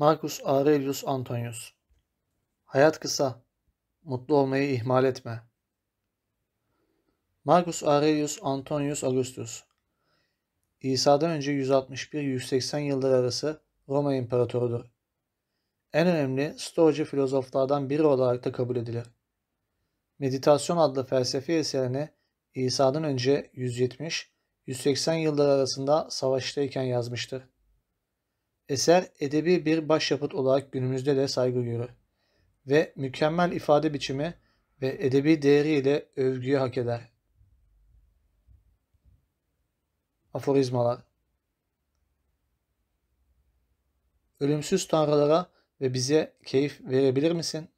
Marcus Aurelius Antonius Hayat kısa, mutlu olmayı ihmal etme. Marcus Aurelius Antonius Augustus İsa'dan önce 161-180 yıllar arası Roma İmparatorudur. En önemli Stoacı filozoflardan biri olarak da kabul edilir. Meditasyon adlı felsefi eserini İsa'dan önce 170-180 yıllar arasında savaştayken yazmıştır. Eser edebi bir başyapıt olarak günümüzde de saygı görür ve mükemmel ifade biçimi ve edebi değeriyle övgüyü hak eder. Aforizmalar Ölümsüz tanrılara ve bize keyif verebilir misin?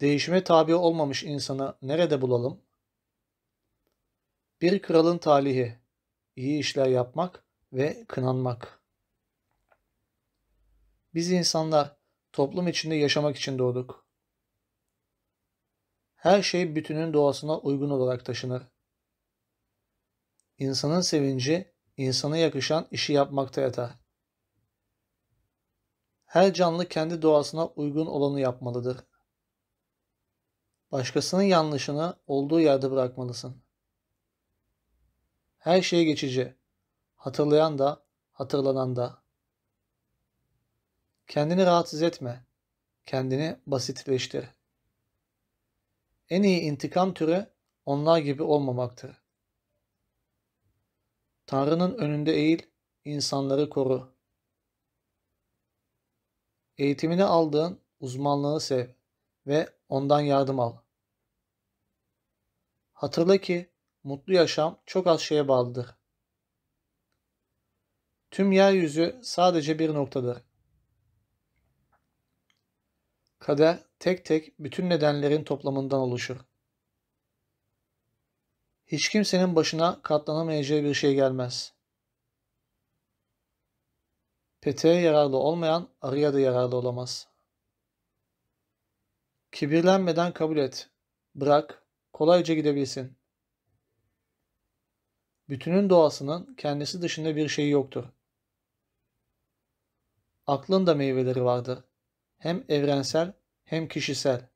Değişime tabi olmamış insanı nerede bulalım? Bir kralın talihi, iyi işler yapmak ve kınanmak. Biz insanlar toplum içinde yaşamak için doğduk. Her şey bütünün doğasına uygun olarak taşınır. İnsanın sevinci, insana yakışan işi yapmakta yatar. Her canlı kendi doğasına uygun olanı yapmalıdır. Başkasının yanlışını olduğu yerde bırakmalısın. Her şey geçici. Hatırlayan da, hatırlanan da. Kendini rahatsız etme. Kendini basitleştir. En iyi intikam türü onlar gibi olmamaktır. Tanrı'nın önünde eğil, insanları koru. Eğitimini aldığın uzmanlığı sev ve ondan yardım al. Hatırla ki mutlu yaşam çok az şeye bağlıdır. Tüm yeryüzü sadece bir noktadır. Kader tek tek bütün nedenlerin toplamından oluşur. Hiç kimsenin başına katlanamayacağı bir şey gelmez. Peteğe yararlı olmayan arıya da yararlı olamaz. Kibirlenmeden kabul et. Bırak, kolayca gidebilsin. Bütünün doğasının kendisi dışında bir şeyi yoktur. Aklın da meyveleri vardır hem evrensel hem kişisel.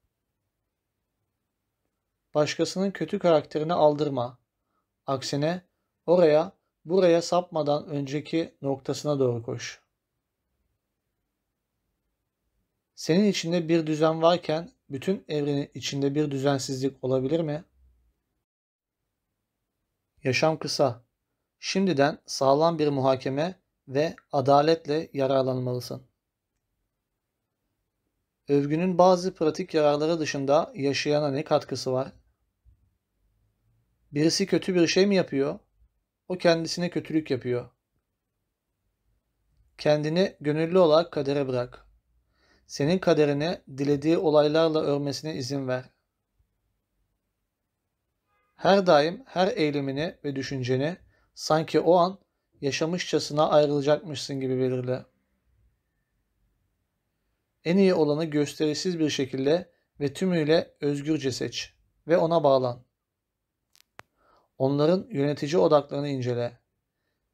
Başkasının kötü karakterini aldırma. Aksine oraya, buraya sapmadan önceki noktasına doğru koş. Senin içinde bir düzen varken bütün evrenin içinde bir düzensizlik olabilir mi? Yaşam kısa. Şimdiden sağlam bir muhakeme ve adaletle yararlanmalısın. Övgünün bazı pratik yararları dışında yaşayana ne katkısı var? Birisi kötü bir şey mi yapıyor? O kendisine kötülük yapıyor. Kendini gönüllü olarak kadere bırak. Senin kaderini dilediği olaylarla örmesine izin ver. Her daim her eylemini ve düşünceni sanki o an yaşamışçasına ayrılacakmışsın gibi belirle. En iyi olanı gösterişsiz bir şekilde ve tümüyle özgürce seç ve ona bağlan. Onların yönetici odaklarını incele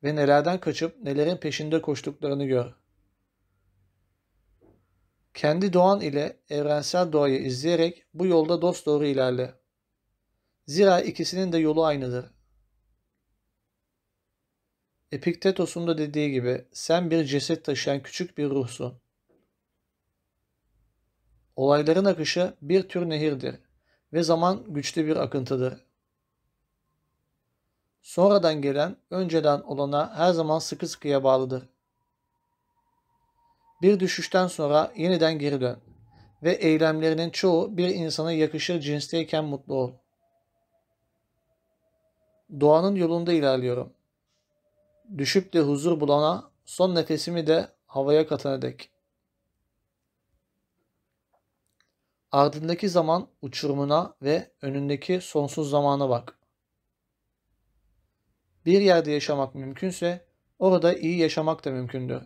ve nelerden kaçıp nelerin peşinde koştuklarını gör. Kendi doğan ile evrensel doğayı izleyerek bu yolda dosdoğru ilerle. Zira ikisinin de yolu aynıdır. Epiktetos'un da dediği gibi sen bir ceset taşıyan küçük bir ruhsun. Olayların akışı bir tür nehirdir ve zaman güçlü bir akıntıdır. Sonradan gelen önceden olana her zaman sıkı sıkıya bağlıdır. Bir düşüşten sonra yeniden geri dön ve eylemlerinin çoğu bir insana yakışır cinsteyken mutlu ol. Doğanın yolunda ilerliyorum. Düşüp de huzur bulana, son nefesimi de havaya katana dek. Ardındaki zaman uçurumuna ve önündeki sonsuz zamana bak. Bir yerde yaşamak mümkünse orada iyi yaşamak da mümkündür.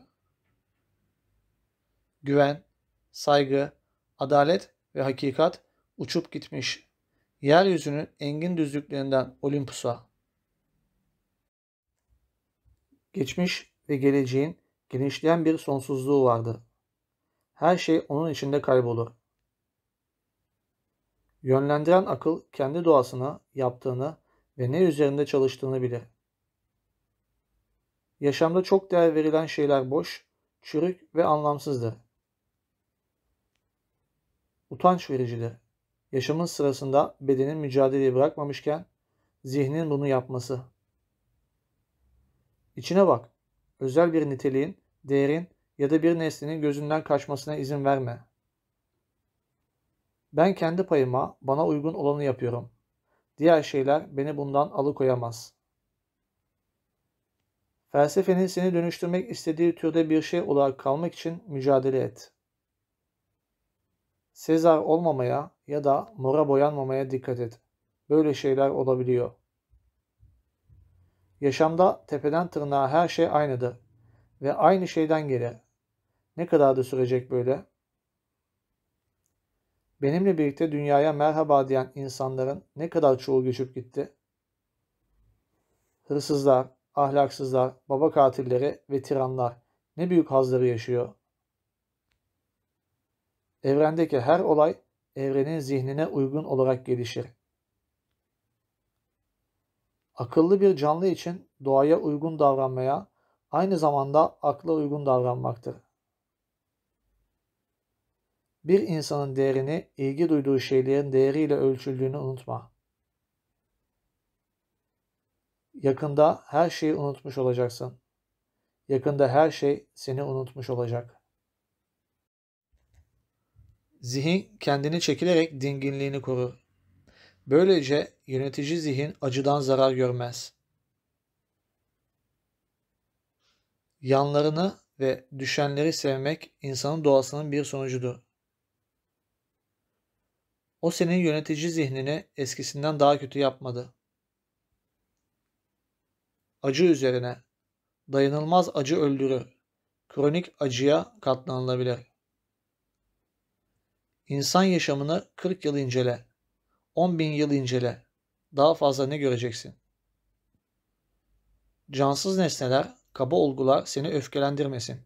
Güven, saygı, adalet ve hakikat uçup gitmiş. Yeryüzünün engin düzlüklerinden Olympus'a. Geçmiş ve geleceğin genişleyen bir sonsuzluğu vardır. Her şey onun içinde kaybolur. Yönlendiren akıl kendi doğasını, yaptığını ve ne üzerinde çalıştığını bilir. Yaşamda çok değer verilen şeyler boş, çürük ve anlamsızdır. Utanç vericidir. Yaşamın sırasında bedenin mücadeleyi bırakmamışken zihnin bunu yapması. İçine bak. Özel bir niteliğin, değerin ya da bir nesnenin gözünden kaçmasına izin verme. Ben kendi payıma bana uygun olanı yapıyorum. Diğer şeyler beni bundan alıkoyamaz. Felsefenin seni dönüştürmek istediği türde bir şey olarak kalmak için mücadele et. Sezar olmamaya ya da mora boyanmamaya dikkat et. Böyle şeyler olabiliyor. Yaşamda tepeden tırnağa her şey aynıdır ve aynı şeyden gelir. Ne kadar da sürecek böyle? Benimle birlikte dünyaya merhaba diyen insanların ne kadar çoğu göçüp gitti? Hırsızlar, ahlaksızlar, baba katilleri ve tiranlar ne büyük hazları yaşıyor. Evrendeki her olay evrenin zihnine uygun olarak gelişir. Akıllı bir canlı için doğaya uygun davranmaya aynı zamanda akla uygun davranmaktır. Bir insanın değerini ilgi duyduğu şeylerin değeriyle ölçüldüğünü unutma. Yakında her şeyi unutmuş olacaksın. Yakında her şey seni unutmuş olacak. Zihin kendini çekilerek dinginliğini korur. Böylece yönetici zihin acıdan zarar görmez. Yanlarını ve düşenleri sevmek insanın doğasının bir sonucudur. O senin yönetici zihnini eskisinden daha kötü yapmadı. Acı üzerine. Dayanılmaz acı öldürür. Kronik acıya katlanılabilir. İnsan yaşamını 40 yıl incele. 10 bin yıl incele. Daha fazla ne göreceksin? Cansız nesneler, kaba olgular seni öfkelendirmesin.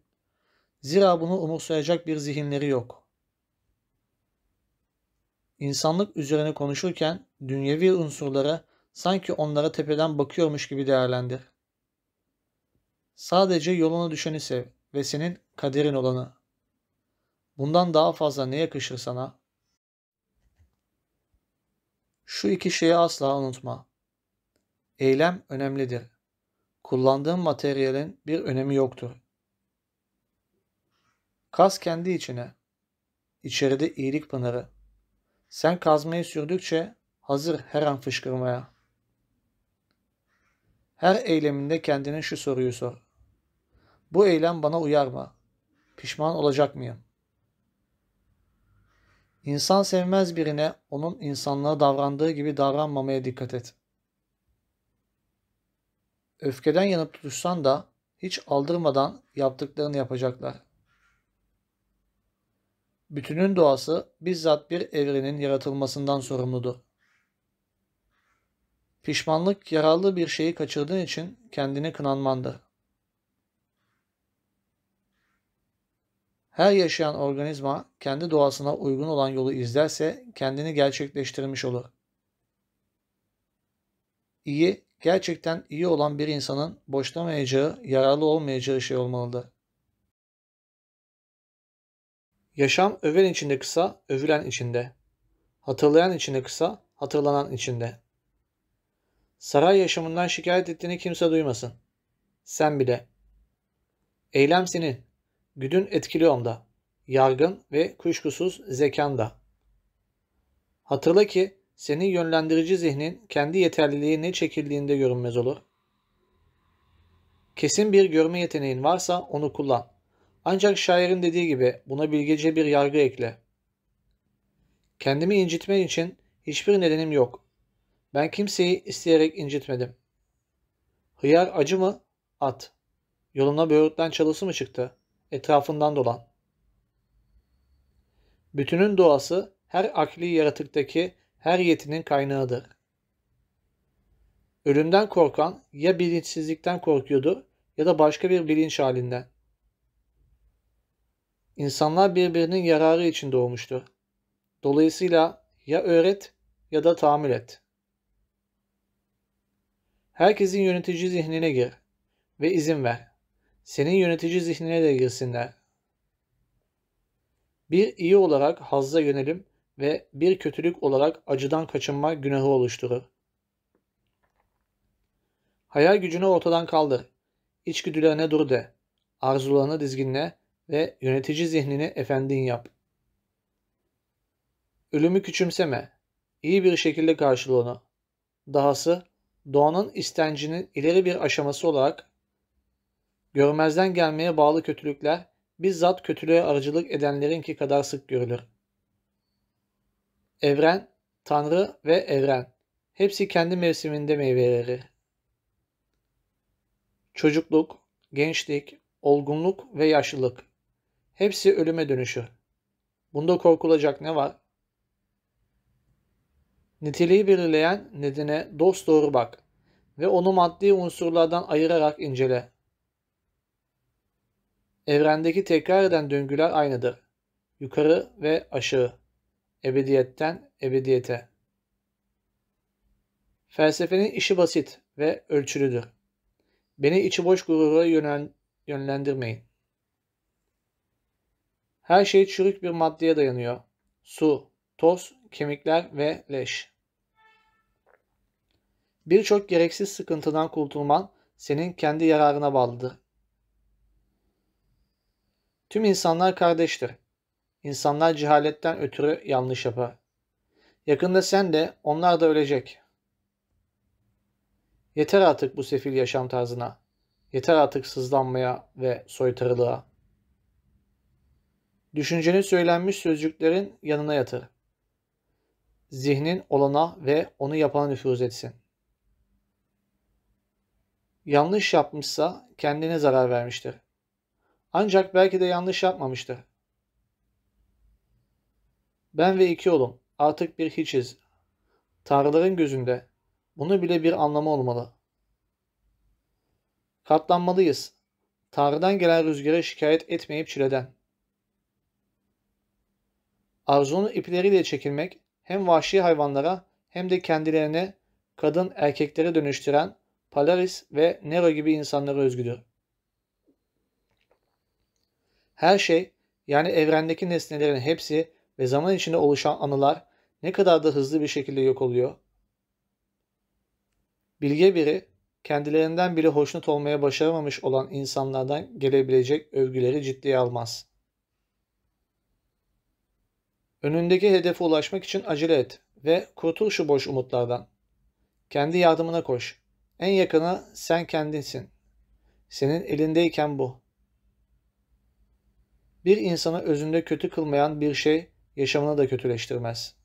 Zira bunu umursayacak bir zihinleri yok. İnsanlık üzerine konuşurken dünyevi unsurları sanki onlara tepeden bakıyormuş gibi değerlendir. Sadece yoluna düşeni sev ve senin kaderin olanı. Bundan daha fazla ne yakışır sana? Şu iki şeyi asla unutma. Eylem önemlidir. Kullandığın materyalin bir önemi yoktur. Kaz kendi içine. İçeride iyilik pınarı. Sen kazmayı sürdükçe hazır her an fışkırmaya. Her eyleminde kendine şu soruyu sor. Bu eylem bana uyar mı? Pişman olacak mıyım? İnsan sevmez birine onun insanlığa davrandığı gibi davranmamaya dikkat et. Öfkeden yanıp tutuşsan da hiç aldırmadan yaptıklarını yapacaklar. Bütünün doğası bizzat bir evrenin yaratılmasından sorumludur. Pişmanlık yararlı bir şeyi kaçırdığın için kendini kınanmandır. Her yaşayan organizma kendi doğasına uygun olan yolu izlerse kendini gerçekleştirmiş olur. İyi, gerçekten iyi olan bir insanın boşlamayacağı, yararlı olmayacağı şey olmalıdır. Yaşam öven içinde kısa, övülen içinde. Hatırlayan içinde kısa, hatırlanan içinde. Saray yaşamından şikayet ettiğini kimse duymasın. Sen bile. Eylem senin, Güdün etkili onda. Yargın ve kuşkusuz zekan da. Hatırla ki senin yönlendirici zihnin kendi yeterliliği ne çekildiğinde görünmez olur. Kesin bir görme yeteneğin varsa onu kullan. Ancak şairin dediği gibi buna bilgece bir yargı ekle. Kendimi incitmen için hiçbir nedenim yok. Ben kimseyi isteyerek incitmedim. Hıyar acı mı? At. Yoluna böğürtlen çalısı mı çıktı? etrafından dolan. Bütünün doğası her akli yaratıktaki her yetinin kaynağıdır. Ölümden korkan ya bilinçsizlikten korkuyordur ya da başka bir bilinç halinden. İnsanlar birbirinin yararı için doğmuştur. Dolayısıyla ya öğret ya da tahammül et. Herkesin yönetici zihnine gir ve izin ver. Senin yönetici zihnine de girsinler. Bir iyi olarak hazza yönelim ve bir kötülük olarak acıdan kaçınma günahı oluşturur. Hayal gücünü ortadan kaldır. İçgüdülerine dur de. Arzularını dizginle ve yönetici zihnini efendin yap. Ölümü küçümseme. İyi bir şekilde karşıla onu. Dahası doğanın istencinin ileri bir aşaması olarak görmezden gelmeye bağlı kötülükler bizzat kötülüğe aracılık edenlerinki kadar sık görülür. Evren, Tanrı ve evren hepsi kendi mevsiminde meyve verir. Çocukluk, gençlik, olgunluk ve yaşlılık hepsi ölüme dönüşür. Bunda korkulacak ne var? Niteliği belirleyen nedene dost doğru bak ve onu maddi unsurlardan ayırarak incele. Evrendeki tekrar eden döngüler aynıdır. Yukarı ve aşağı. Ebediyetten ebediyete. Felsefenin işi basit ve ölçülüdür. Beni içi boş gurura yönlendirmeyin. Her şey çürük bir maddeye dayanıyor. Su, toz, kemikler ve leş. Birçok gereksiz sıkıntıdan kurtulman senin kendi yararına bağlıdır. Tüm insanlar kardeştir. İnsanlar cehaletten ötürü yanlış yapar. Yakında sen de onlar da ölecek. Yeter artık bu sefil yaşam tarzına. Yeter artık sızlanmaya ve soytarılığa. Düşüncenin söylenmiş sözcüklerin yanına yatır. Zihnin olana ve onu yapana nüfuz etsin. Yanlış yapmışsa kendine zarar vermiştir. Ancak belki de yanlış yapmamıştır. Ben ve iki oğlum artık bir hiçiz. Tanrıların gözünde bunu bile bir anlamı olmalı. Katlanmalıyız. Tanrı'dan gelen rüzgara şikayet etmeyip çileden. Arzunun ipleriyle çekilmek hem vahşi hayvanlara hem de kendilerine kadın erkeklere dönüştüren Polaris ve Nero gibi insanlara özgüdür. Her şey yani evrendeki nesnelerin hepsi ve zaman içinde oluşan anılar ne kadar da hızlı bir şekilde yok oluyor. Bilge biri kendilerinden bile hoşnut olmaya başaramamış olan insanlardan gelebilecek övgüleri ciddiye almaz. Önündeki hedefe ulaşmak için acele et ve kurtul şu boş umutlardan. Kendi yardımına koş. En yakını sen kendinsin. Senin elindeyken bu. Bir insanı özünde kötü kılmayan bir şey yaşamını da kötüleştirmez.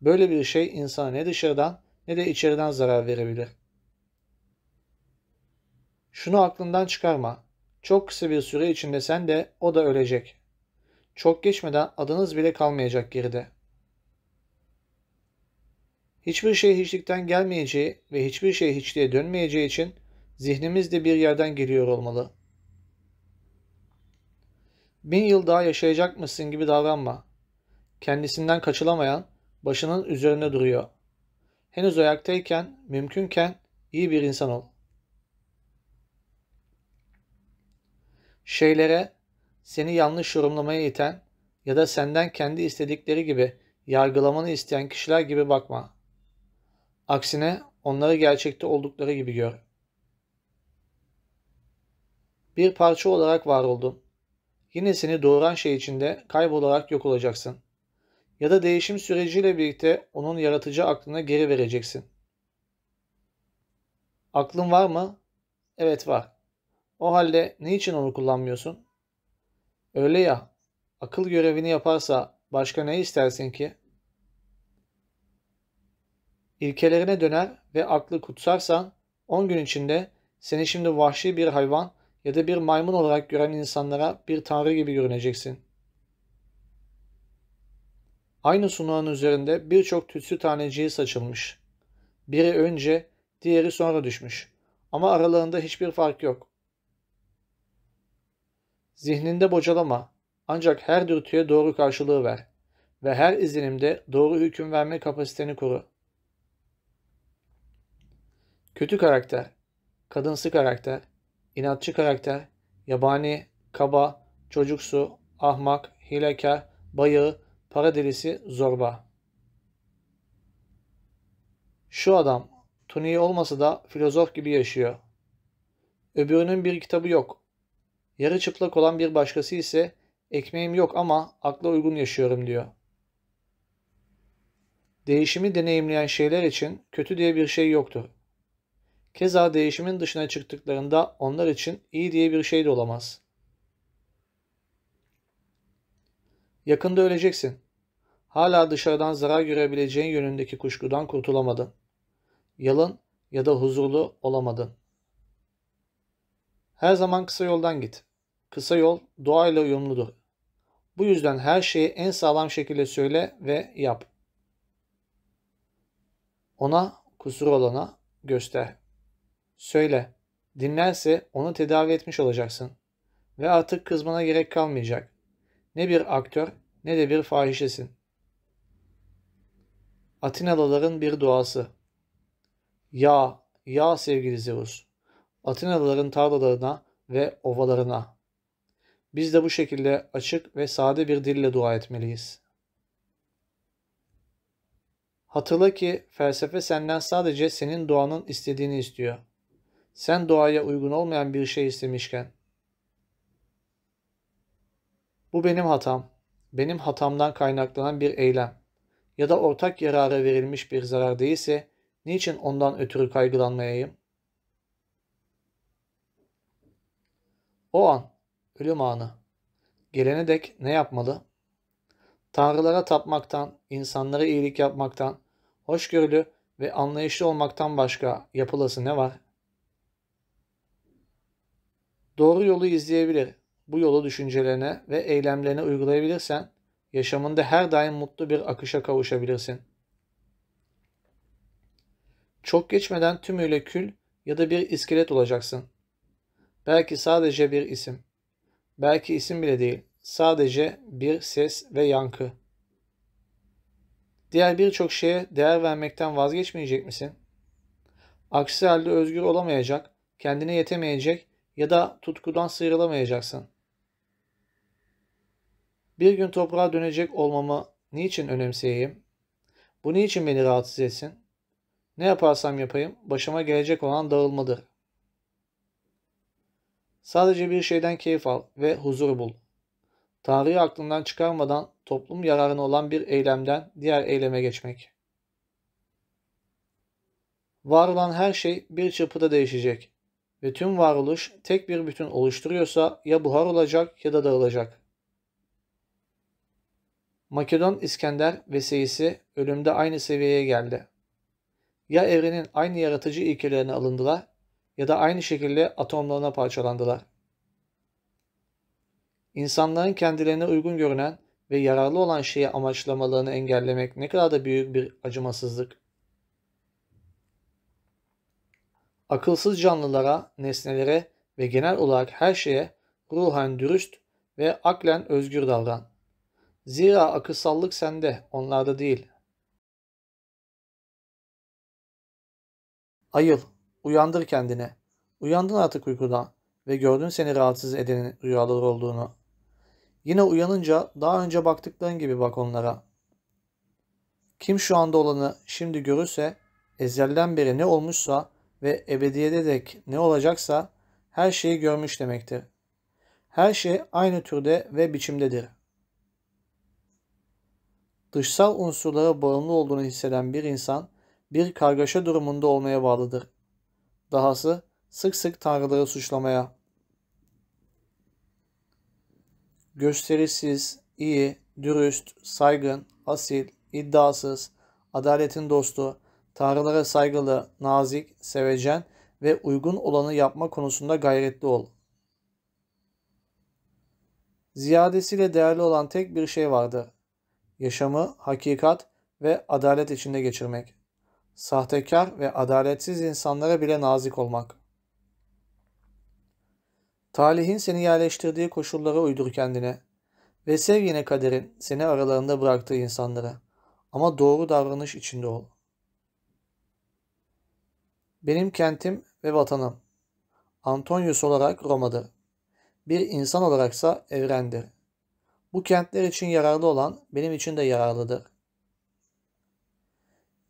Böyle bir şey insana ne dışarıdan ne de içeriden zarar verebilir. Şunu aklından çıkarma. Çok kısa bir süre içinde sen de o da ölecek. Çok geçmeden adınız bile kalmayacak geride. Hiçbir şey hiçlikten gelmeyeceği ve hiçbir şey hiçliğe dönmeyeceği için zihnimiz de bir yerden geliyor olmalı. Bin yıl daha yaşayacakmışsın gibi davranma. Kendisinden kaçılamayan başının üzerinde duruyor. Henüz ayaktayken, mümkünken iyi bir insan ol. Şeylere seni yanlış yorumlamaya iten ya da senden kendi istedikleri gibi yargılamanı isteyen kişiler gibi bakma. Aksine onları gerçekte oldukları gibi gör. Bir parça olarak var oldun. Yine seni doğuran şey içinde kaybolarak yok olacaksın. Ya da değişim süreciyle birlikte onun yaratıcı aklına geri vereceksin. Aklın var mı? Evet var. O halde niçin onu kullanmıyorsun? Öyle ya, akıl görevini yaparsa başka ne istersin ki? İlkelerine döner ve aklı kutsarsan 10 gün içinde seni şimdi vahşi bir hayvan ya da bir maymun olarak gören insanlara bir tanrı gibi görüneceksin. Aynı sunağın üzerinde birçok tütsü taneciği saçılmış. Biri önce, diğeri sonra düşmüş. Ama aralarında hiçbir fark yok. Zihninde bocalama. Ancak her dürtüye doğru karşılığı ver ve her izlenimde doğru hüküm verme kapasiteni koru. Kötü karakter, kadınsı karakter, inatçı karakter, yabani, kaba, çocuksu, ahmak, hilekar, bayağı, para delisi, zorba. Şu adam, Tuniği olmasa da filozof gibi yaşıyor. Öbürünün bir kitabı yok. Yarı çıplak olan bir başkası ise ekmeğim yok ama akla uygun yaşıyorum diyor. Değişimi deneyimleyen şeyler için kötü diye bir şey yoktur. Keza değişimin dışına çıktıklarında onlar için iyi diye bir şey de olamaz. Yakında öleceksin. Hala dışarıdan zarar görebileceğin yönündeki kuşkudan kurtulamadın. Yalın ya da huzurlu olamadın. Her zaman kısa yoldan git. Kısa yol doğayla uyumludur. Bu yüzden her şeyi en sağlam şekilde söyle ve yap. Ona, kusur olana göster. Söyle. Dinlerse onu tedavi etmiş olacaksın. Ve artık kızmana gerek kalmayacak. Ne bir aktör ne de bir fahişesin. Atinalıların bir duası. Ya, ya sevgili Zeus. Atinalıların tarlalarına ve ovalarına. Biz de bu şekilde açık ve sade bir dille dua etmeliyiz. Hatırla ki felsefe senden sadece senin doğanın istediğini istiyor. Sen doğaya uygun olmayan bir şey istemişken. Bu benim hatam. Benim hatamdan kaynaklanan bir eylem ya da ortak yarara verilmiş bir zarar değilse niçin ondan ötürü kaygılanmayayım? O an, ölüm anı. Gelene dek ne yapmalı? Tanrılara tapmaktan, insanlara iyilik yapmaktan, hoşgörülü ve anlayışlı olmaktan başka yapılası ne var? Doğru yolu izleyebilir. Bu yolu düşüncelerine ve eylemlerine uygulayabilirsen yaşamında her daim mutlu bir akışa kavuşabilirsin. Çok geçmeden tümüyle kül ya da bir iskelet olacaksın. Belki sadece bir isim. Belki isim bile değil. Sadece bir ses ve yankı. Diğer birçok şeye değer vermekten vazgeçmeyecek misin? Aksi halde özgür olamayacak, kendine yetemeyecek ya da tutkudan sıyrılamayacaksın. Bir gün toprağa dönecek olmamı niçin önemseyeyim? Bu niçin beni rahatsız etsin? Ne yaparsam yapayım başıma gelecek olan dağılmadır. Sadece bir şeyden keyif al ve huzur bul. Tanrı'yı aklından çıkarmadan toplum yararına olan bir eylemden diğer eyleme geçmek. Var olan her şey bir çırpıda değişecek ve tüm varoluş tek bir bütün oluşturuyorsa ya buhar olacak ya da dağılacak. Makedon İskender ve Seyisi ölümde aynı seviyeye geldi. Ya evrenin aynı yaratıcı ilkelerine alındılar ya da aynı şekilde atomlarına parçalandılar. İnsanların kendilerine uygun görünen ve yararlı olan şeyi amaçlamalarını engellemek ne kadar da büyük bir acımasızlık. Akılsız canlılara, nesnelere ve genel olarak her şeye ruhen dürüst ve aklen özgür davran. Zira akılsallık sende, onlarda değil. Ayıl, uyandır kendini. Uyandın artık uykudan ve gördün seni rahatsız edenin rüyalar olduğunu. Yine uyanınca daha önce baktıkların gibi bak onlara. Kim şu anda olanı şimdi görürse, ezelden beri ne olmuşsa ve ebediyede dek ne olacaksa her şeyi görmüş demektir. Her şey aynı türde ve biçimdedir. Dışsal unsurlara bağımlı olduğunu hisseden bir insan bir kargaşa durumunda olmaya bağlıdır. Dahası sık sık tanrıları suçlamaya. Gösterisiz, iyi, dürüst, saygın, asil, iddiasız, adaletin dostu, tanrılara saygılı, nazik, sevecen ve uygun olanı yapma konusunda gayretli ol. Ziyadesiyle değerli olan tek bir şey vardır. Yaşamı hakikat ve adalet içinde geçirmek. Sahtekar ve adaletsiz insanlara bile nazik olmak. Talihin seni yerleştirdiği koşullara uydur kendine Ve sev yine kaderin seni aralarında bıraktığı insanları. Ama doğru davranış içinde ol. Benim kentim ve vatanım. Antonius olarak Roma'dır. Bir insan olaraksa evrendir. Bu kentler için yararlı olan benim için de yararlıdır.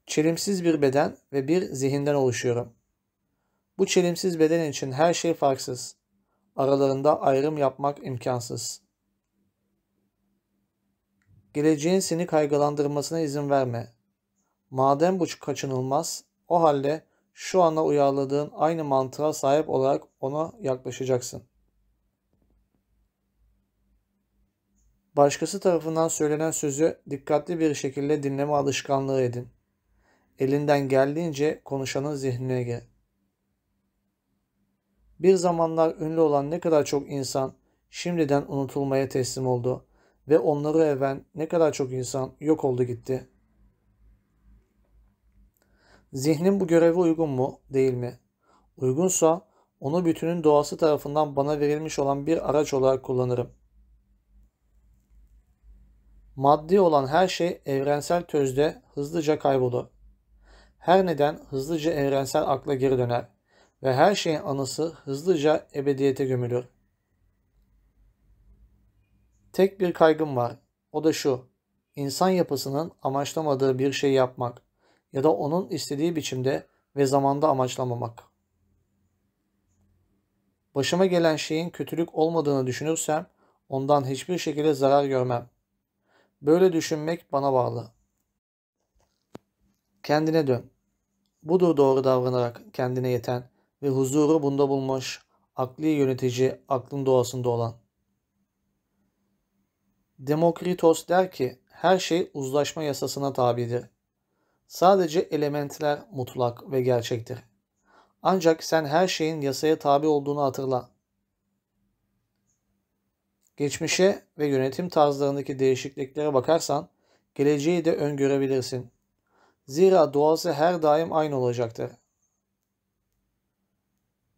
Çelimsiz bir beden ve bir zihinden oluşuyorum. Bu çelimsiz beden için her şey farksız. Aralarında ayrım yapmak imkansız. Geleceğin seni kaygılandırmasına izin verme. Madem bu kaçınılmaz, o halde şu anda uyarladığın aynı mantığa sahip olarak ona yaklaşacaksın. Başkası tarafından söylenen sözü dikkatli bir şekilde dinleme alışkanlığı edin. Elinden geldiğince konuşanın zihnine gir. Bir zamanlar ünlü olan ne kadar çok insan şimdiden unutulmaya teslim oldu ve onları even ne kadar çok insan yok oldu gitti. Zihnim bu göreve uygun mu, değil mi? Uygunsa onu bütünün doğası tarafından bana verilmiş olan bir araç olarak kullanırım. Maddi olan her şey evrensel tözde hızlıca kaybolur. Her neden hızlıca evrensel akla geri döner ve her şeyin anısı hızlıca ebediyete gömülür. Tek bir kaygım var. O da şu. İnsan yapısının amaçlamadığı bir şey yapmak ya da onun istediği biçimde ve zamanda amaçlamamak. Başıma gelen şeyin kötülük olmadığını düşünürsem ondan hiçbir şekilde zarar görmem. Böyle düşünmek bana bağlı. Kendine dön. Budur doğru davranarak kendine yeten ve huzuru bunda bulmuş, akli yönetici, aklın doğasında olan. Demokritos der ki, her şey uzlaşma yasasına tabidir. Sadece elementler mutlak ve gerçektir. Ancak sen her şeyin yasaya tabi olduğunu hatırla. Geçmişe ve yönetim tarzlarındaki değişikliklere bakarsan, geleceği de öngörebilirsin. Zira doğası her daim aynı olacaktır.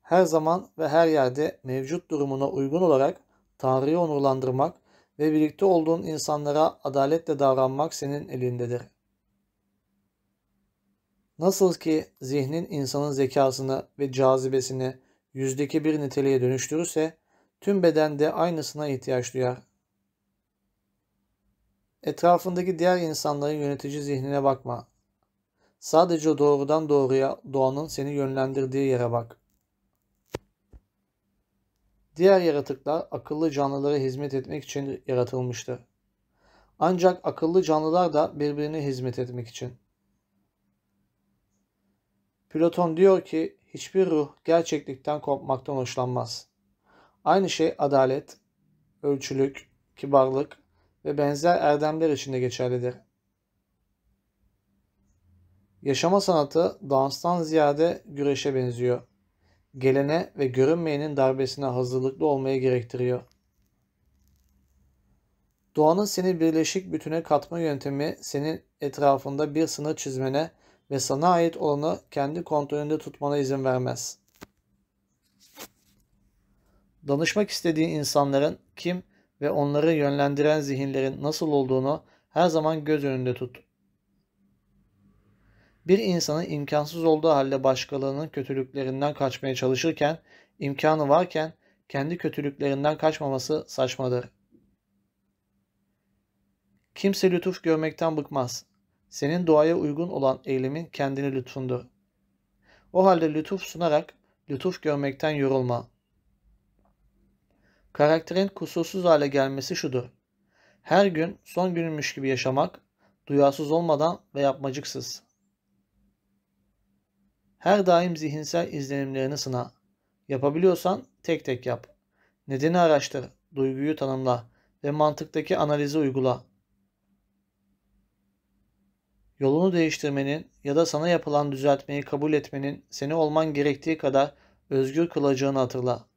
Her zaman ve her yerde mevcut durumuna uygun olarak Tanrı'yı onurlandırmak ve birlikte olduğun insanlara adaletle davranmak senin elindedir. Nasıl ki zihnin insanın zekasını ve cazibesini yüzdeki bir niteliğe dönüştürürse, tüm beden de aynısına ihtiyaç duyar. Etrafındaki diğer insanların yönetici zihnine bakma. Sadece doğrudan doğruya doğanın seni yönlendirdiği yere bak. Diğer yaratıklar akıllı canlılara hizmet etmek için yaratılmıştır. Ancak akıllı canlılar da birbirine hizmet etmek için. Platon diyor ki hiçbir ruh gerçeklikten kopmaktan hoşlanmaz. Aynı şey adalet, ölçülük, kibarlık ve benzer erdemler için de geçerlidir. Yaşama sanatı danstan ziyade güreşe benziyor. Gelene ve görünmeyenin darbesine hazırlıklı olmaya gerektiriyor. Doğanın seni birleşik bütüne katma yöntemi senin etrafında bir sınır çizmene ve sana ait olanı kendi kontrolünde tutmana izin vermez. Danışmak istediğin insanların kim ve onları yönlendiren zihinlerin nasıl olduğunu her zaman göz önünde tut. Bir insanın imkansız olduğu halde başkalarının kötülüklerinden kaçmaya çalışırken, imkanı varken kendi kötülüklerinden kaçmaması saçmadır. Kimse lütuf görmekten bıkmaz. Senin doğaya uygun olan eylemin kendini lütfundur. O halde lütuf sunarak lütuf görmekten yorulma. Karakterin kusursuz hale gelmesi şudur. Her gün son gününmüş gibi yaşamak, duyarsız olmadan ve yapmacıksız. Her daim zihinsel izlenimlerini sına. Yapabiliyorsan tek tek yap. Nedeni araştır, duyguyu tanımla ve mantıktaki analizi uygula. Yolunu değiştirmenin ya da sana yapılan düzeltmeyi kabul etmenin seni olman gerektiği kadar özgür kılacağını hatırla.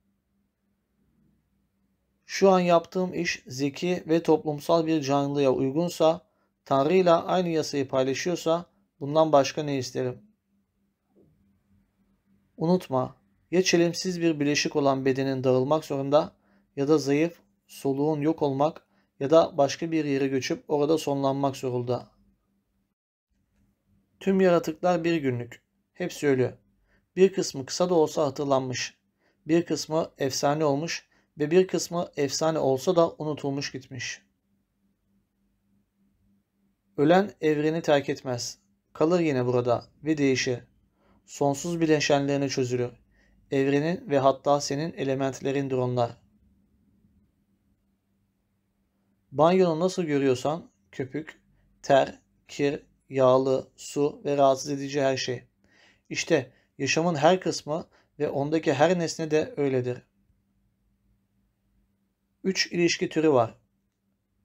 Şu an yaptığım iş zeki ve toplumsal bir canlıya uygunsa, Tanrı ile aynı yasayı paylaşıyorsa bundan başka ne isterim? Unutma, ya çelimsiz bir bileşik olan bedenin dağılmak zorunda ya da zayıf, soluğun yok olmak ya da başka bir yere göçüp orada sonlanmak zorunda. Tüm yaratıklar bir günlük. Hepsi ölü. Bir kısmı kısa da olsa hatırlanmış. Bir kısmı efsane olmuş ve bir kısmı efsane olsa da unutulmuş gitmiş. Ölen evreni terk etmez. Kalır yine burada ve değişir. Sonsuz bileşenlerine çözülür. Evrenin ve hatta senin elementlerindir onlar. Banyonu nasıl görüyorsan köpük, ter, kir, yağlı, su ve rahatsız edici her şey. İşte yaşamın her kısmı ve ondaki her nesne de öyledir. Üç ilişki türü var.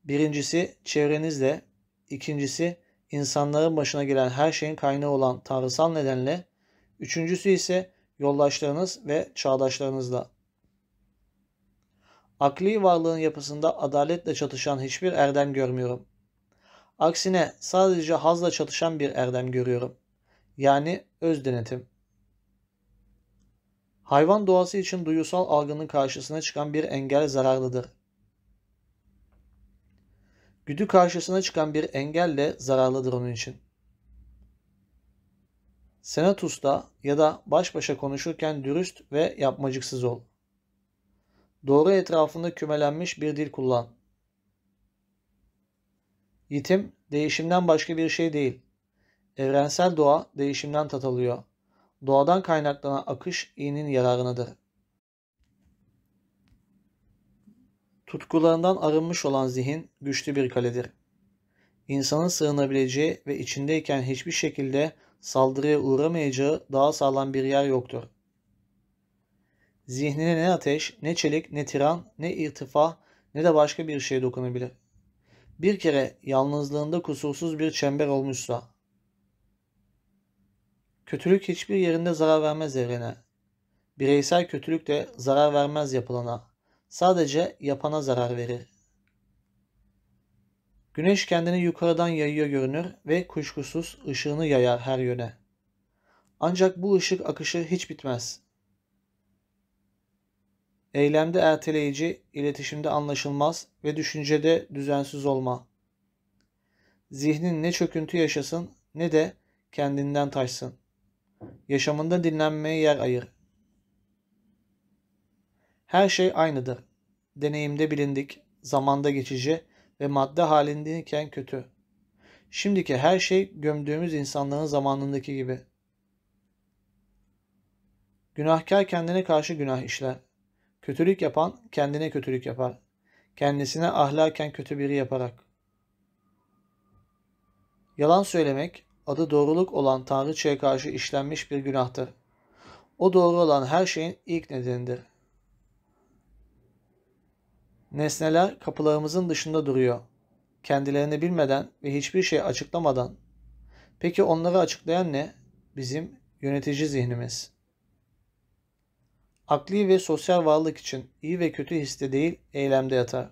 Birincisi çevrenizle, ikincisi insanların başına gelen her şeyin kaynağı olan tanrısal nedenle, üçüncüsü ise yoldaşlarınız ve çağdaşlarınızla. Akli varlığın yapısında adaletle çatışan hiçbir erdem görmüyorum. Aksine sadece hazla çatışan bir erdem görüyorum. Yani öz denetim. Hayvan doğası için duyusal algının karşısına çıkan bir engel zararlıdır. Güdü karşısına çıkan bir engelle zararlıdır onun için. Senatus'ta ya da baş başa konuşurken dürüst ve yapmacıksız ol. Doğru etrafında kümelenmiş bir dil kullan. Yitim değişimden başka bir şey değil. Evrensel doğa değişimden tat alıyor. Doğadan kaynaklanan akış iyinin yararınadır. Tutkularından arınmış olan zihin güçlü bir kaledir. İnsanın sığınabileceği ve içindeyken hiçbir şekilde saldırıya uğramayacağı daha sağlam bir yer yoktur. Zihnine ne ateş, ne çelik, ne tiran, ne irtifa, ne de başka bir şey dokunabilir. Bir kere yalnızlığında kusursuz bir çember olmuşsa, kötülük hiçbir yerinde zarar vermez evrene. Bireysel kötülük de zarar vermez yapılana. Sadece yapana zarar verir. Güneş kendini yukarıdan yayıyor görünür ve kuşkusuz ışığını yayar her yöne. Ancak bu ışık akışı hiç bitmez. Eylemde erteleyici, iletişimde anlaşılmaz ve düşüncede düzensiz olma. Zihnin ne çöküntü yaşasın ne de kendinden taşsın. Yaşamında dinlenmeye yer ayır. Her şey aynıdır. Deneyimde bilindik, zamanda geçici ve madde halindeyken kötü. Şimdiki her şey gömdüğümüz insanların zamanındaki gibi. Günahkar kendine karşı günah işler. Kötülük yapan kendine kötülük yapar. Kendisine ahlaken kötü biri yaparak. Yalan söylemek, adı doğruluk olan Tanrıçaya karşı işlenmiş bir günahtır. O doğru olan her şeyin ilk nedenidir. Nesneler kapılarımızın dışında duruyor. Kendilerini bilmeden ve hiçbir şey açıklamadan. Peki onları açıklayan ne? Bizim yönetici zihnimiz. Akli ve sosyal varlık için iyi ve kötü histe değil, eylemde yatar.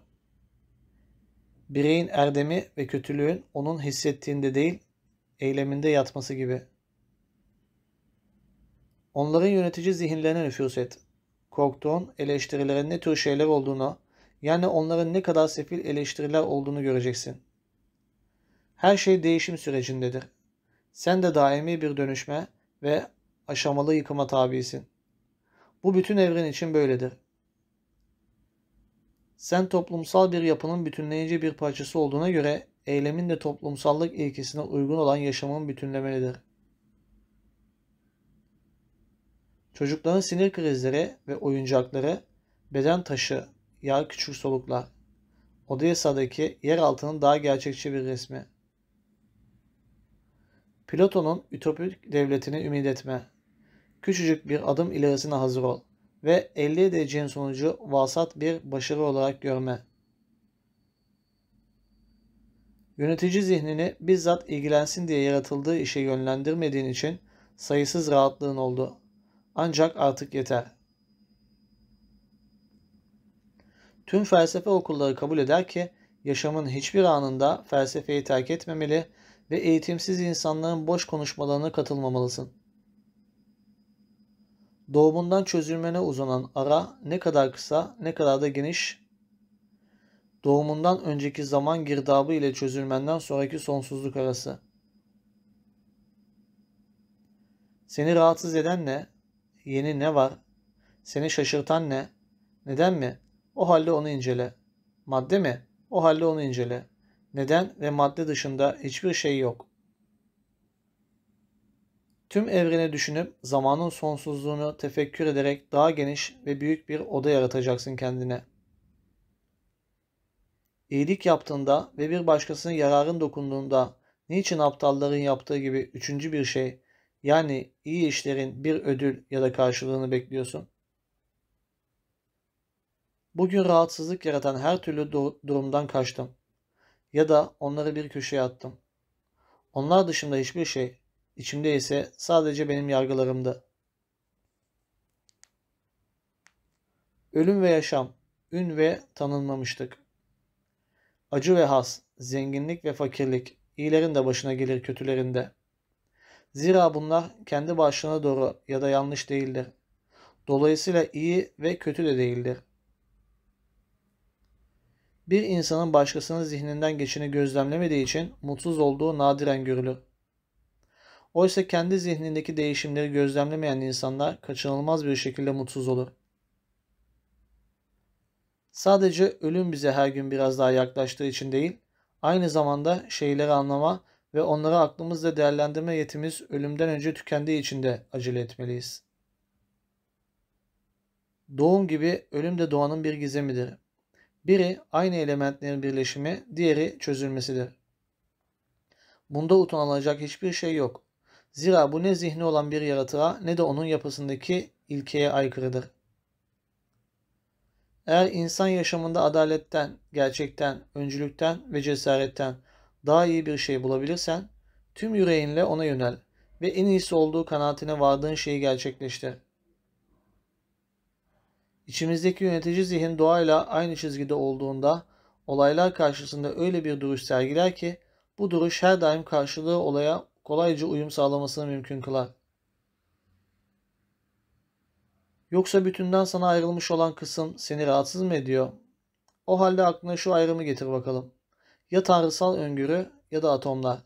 Bireyin erdemi ve kötülüğün onun hissettiğinde değil, eyleminde yatması gibi. Onların yönetici zihinlerine nüfus et. Korktuğun eleştirilerin ne tür şeyler olduğunu, yani onların ne kadar sefil eleştiriler olduğunu göreceksin. Her şey değişim sürecindedir. Sen de daimi bir dönüşme ve aşamalı yıkıma tabisin. Bu bütün evren için böyledir. Sen toplumsal bir yapının bütünleyici bir parçası olduğuna göre eylemin de toplumsallık ilkesine uygun olan yaşamın bütünlemelidir. Çocukların sinir krizleri ve oyuncakları beden taşı yer küçük soluklar. Odessa'daki yer altının daha gerçekçi bir resmi. Platon'un ütopik devletini ümit etme. Küçücük bir adım ilerisine hazır ol ve elde edeceğin sonucu vasat bir başarı olarak görme. Yönetici zihnini bizzat ilgilensin diye yaratıldığı işe yönlendirmediğin için sayısız rahatlığın oldu. Ancak artık yeter. Tüm felsefe okulları kabul eder ki yaşamın hiçbir anında felsefeyi terk etmemeli ve eğitimsiz insanların boş konuşmalarına katılmamalısın. Doğumundan çözülmene uzanan ara ne kadar kısa ne kadar da geniş. doğumundan önceki zaman girdabı ile çözülmenden sonraki sonsuzluk arası. Seni rahatsız eden ne? Yeni ne var? Seni şaşırtan ne? Neden mi? O halde onu incele. Madde mi? O halde onu incele. Neden ve madde dışında hiçbir şey yok. Tüm evreni düşünüp zamanın sonsuzluğunu tefekkür ederek daha geniş ve büyük bir oda yaratacaksın kendine. İyilik yaptığında ve bir başkasının yararın dokunduğunda niçin aptalların yaptığı gibi üçüncü bir şey yani iyi işlerin bir ödül ya da karşılığını bekliyorsun? Bugün rahatsızlık yaratan her türlü durumdan kaçtım. Ya da onları bir köşeye attım. Onlar dışında hiçbir şey, içimde ise sadece benim yargılarımdı. Ölüm ve yaşam, ün ve tanınmamıştık. Acı ve has, zenginlik ve fakirlik, iyilerin de başına gelir kötülerin de. Zira bunlar kendi başına doğru ya da yanlış değildir. Dolayısıyla iyi ve kötü de değildir. Bir insanın başkasının zihninden geçeni gözlemlemediği için mutsuz olduğu nadiren görülür. Oysa kendi zihnindeki değişimleri gözlemlemeyen insanlar kaçınılmaz bir şekilde mutsuz olur. Sadece ölüm bize her gün biraz daha yaklaştığı için değil, aynı zamanda şeyleri anlama ve onları aklımızda değerlendirme yetimiz ölümden önce tükendiği için de acele etmeliyiz. Doğum gibi ölüm de doğanın bir gizemidir. Biri aynı elementlerin birleşimi, diğeri çözülmesidir. Bunda utanılacak hiçbir şey yok. Zira bu ne zihni olan bir yaratığa ne de onun yapısındaki ilkeye aykırıdır. Eğer insan yaşamında adaletten, gerçekten, öncülükten ve cesaretten daha iyi bir şey bulabilirsen, tüm yüreğinle ona yönel ve en iyisi olduğu kanaatine vardığın şeyi gerçekleştir. İçimizdeki yönetici zihin doğayla aynı çizgide olduğunda olaylar karşısında öyle bir duruş sergiler ki bu duruş her daim karşılığı olaya kolayca uyum sağlamasını mümkün kılar. Yoksa bütünden sana ayrılmış olan kısım seni rahatsız mı ediyor? O halde aklına şu ayrımı getir bakalım. Ya tanrısal öngörü ya da atomlar.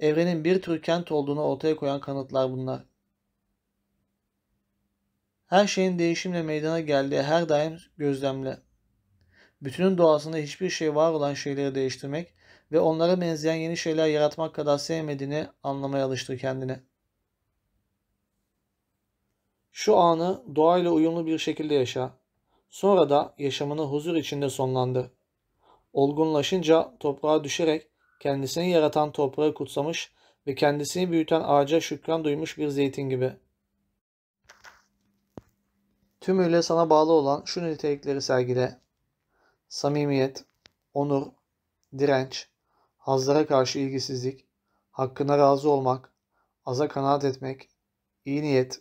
Evrenin bir tür kent olduğunu ortaya koyan kanıtlar bunlar. Her şeyin değişimle meydana geldiği her daim gözlemle. Bütünün doğasında hiçbir şey var olan şeyleri değiştirmek ve onlara benzeyen yeni şeyler yaratmak kadar sevmediğini anlamaya alıştır kendini. Şu anı doğayla uyumlu bir şekilde yaşa. Sonra da yaşamını huzur içinde sonlandır. Olgunlaşınca toprağa düşerek kendisini yaratan toprağı kutsamış ve kendisini büyüten ağaca şükran duymuş bir zeytin gibi. Tümüyle sana bağlı olan şu nitelikleri sergile. Samimiyet, onur, direnç, hazlara karşı ilgisizlik, hakkına razı olmak, aza kanaat etmek, iyi niyet,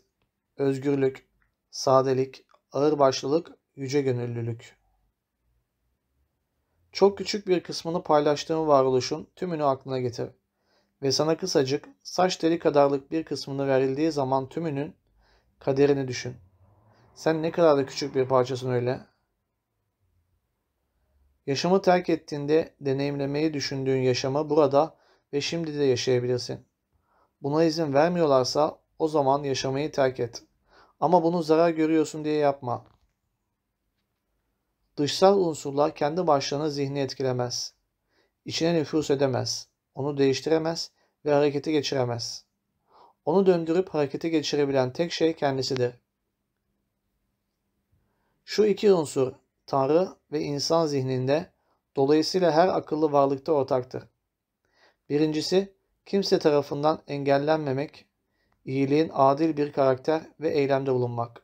özgürlük, sadelik, ağırbaşlılık, yüce gönüllülük. Çok küçük bir kısmını paylaştığın varoluşun tümünü aklına getir ve sana kısacık saç deli kadarlık bir kısmını verildiği zaman tümünün kaderini düşün. Sen ne kadar da küçük bir parçasın öyle. Yaşamı terk ettiğinde deneyimlemeyi düşündüğün yaşamı burada ve şimdi de yaşayabilirsin. Buna izin vermiyorlarsa o zaman yaşamayı terk et. Ama bunu zarar görüyorsun diye yapma. Dışsal unsurlar kendi başlarına zihni etkilemez. İçine nüfus edemez. Onu değiştiremez ve harekete geçiremez. Onu döndürüp harekete geçirebilen tek şey kendisidir. Şu iki unsur Tanrı ve insan zihninde dolayısıyla her akıllı varlıkta ortaktır. Birincisi kimse tarafından engellenmemek, iyiliğin adil bir karakter ve eylemde bulunmak.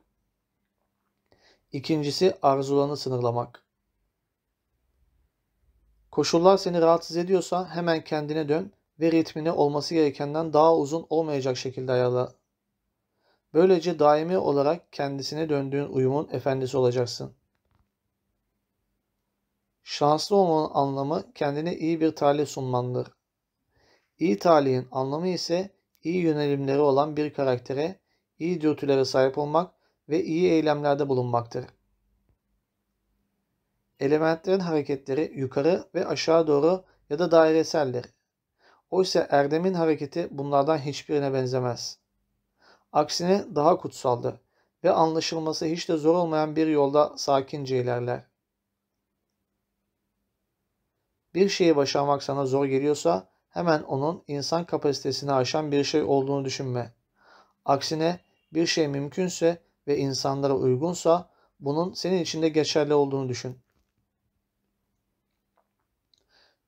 İkincisi arzularını sınırlamak. Koşullar seni rahatsız ediyorsa hemen kendine dön ve ritmini olması gerekenden daha uzun olmayacak şekilde ayarla. Böylece daimi olarak kendisine döndüğün uyumun efendisi olacaksın. Şanslı olmanın anlamı kendine iyi bir talih sunmandır. İyi talihin anlamı ise iyi yönelimleri olan bir karaktere, iyi dürtülere sahip olmak ve iyi eylemlerde bulunmaktır. Elementlerin hareketleri yukarı ve aşağı doğru ya da daireseldir. Oysa erdemin hareketi bunlardan hiçbirine benzemez. Aksine daha kutsaldır ve anlaşılması hiç de zor olmayan bir yolda sakince ilerler. Bir şeyi başarmak sana zor geliyorsa hemen onun insan kapasitesini aşan bir şey olduğunu düşünme. Aksine bir şey mümkünse ve insanlara uygunsa bunun senin için de geçerli olduğunu düşün.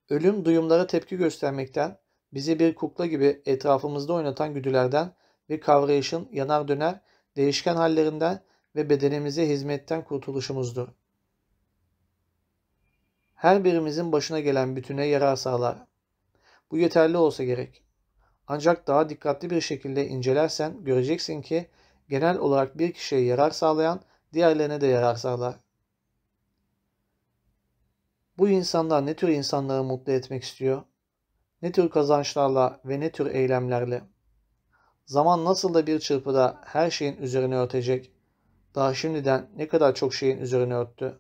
Ölüm duyumlara tepki göstermekten, bizi bir kukla gibi etrafımızda oynatan güdülerden ve kavrayışın yanar döner, değişken hallerinden ve bedenimize hizmetten kurtuluşumuzdur. Her birimizin başına gelen bütüne yarar sağlar. Bu yeterli olsa gerek. Ancak daha dikkatli bir şekilde incelersen göreceksin ki genel olarak bir kişiye yarar sağlayan diğerlerine de yarar sağlar. Bu insanlar ne tür insanları mutlu etmek istiyor? Ne tür kazançlarla ve ne tür eylemlerle? Zaman nasıl da bir çırpıda her şeyin üzerine örtecek? Daha şimdiden ne kadar çok şeyin üzerine örttü.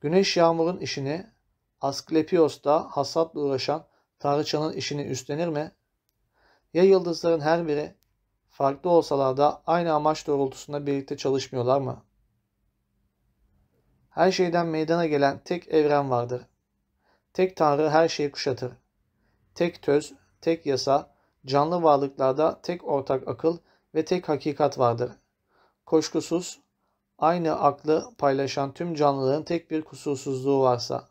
Güneş yağmurun işini, Asklepios'ta hasatla uğraşan Tanrıçanın işini üstlenir mi? Ya yıldızların her biri farklı olsalar da aynı amaç doğrultusunda birlikte çalışmıyorlar mı? Her şeyden meydana gelen tek evren vardır. Tek Tanrı her şeyi kuşatır. Tek töz, tek yasa, canlı varlıklarda tek ortak akıl ve tek hakikat vardır. Koşkusuz, aynı aklı paylaşan tüm canlıların tek bir kusursuzluğu varsa.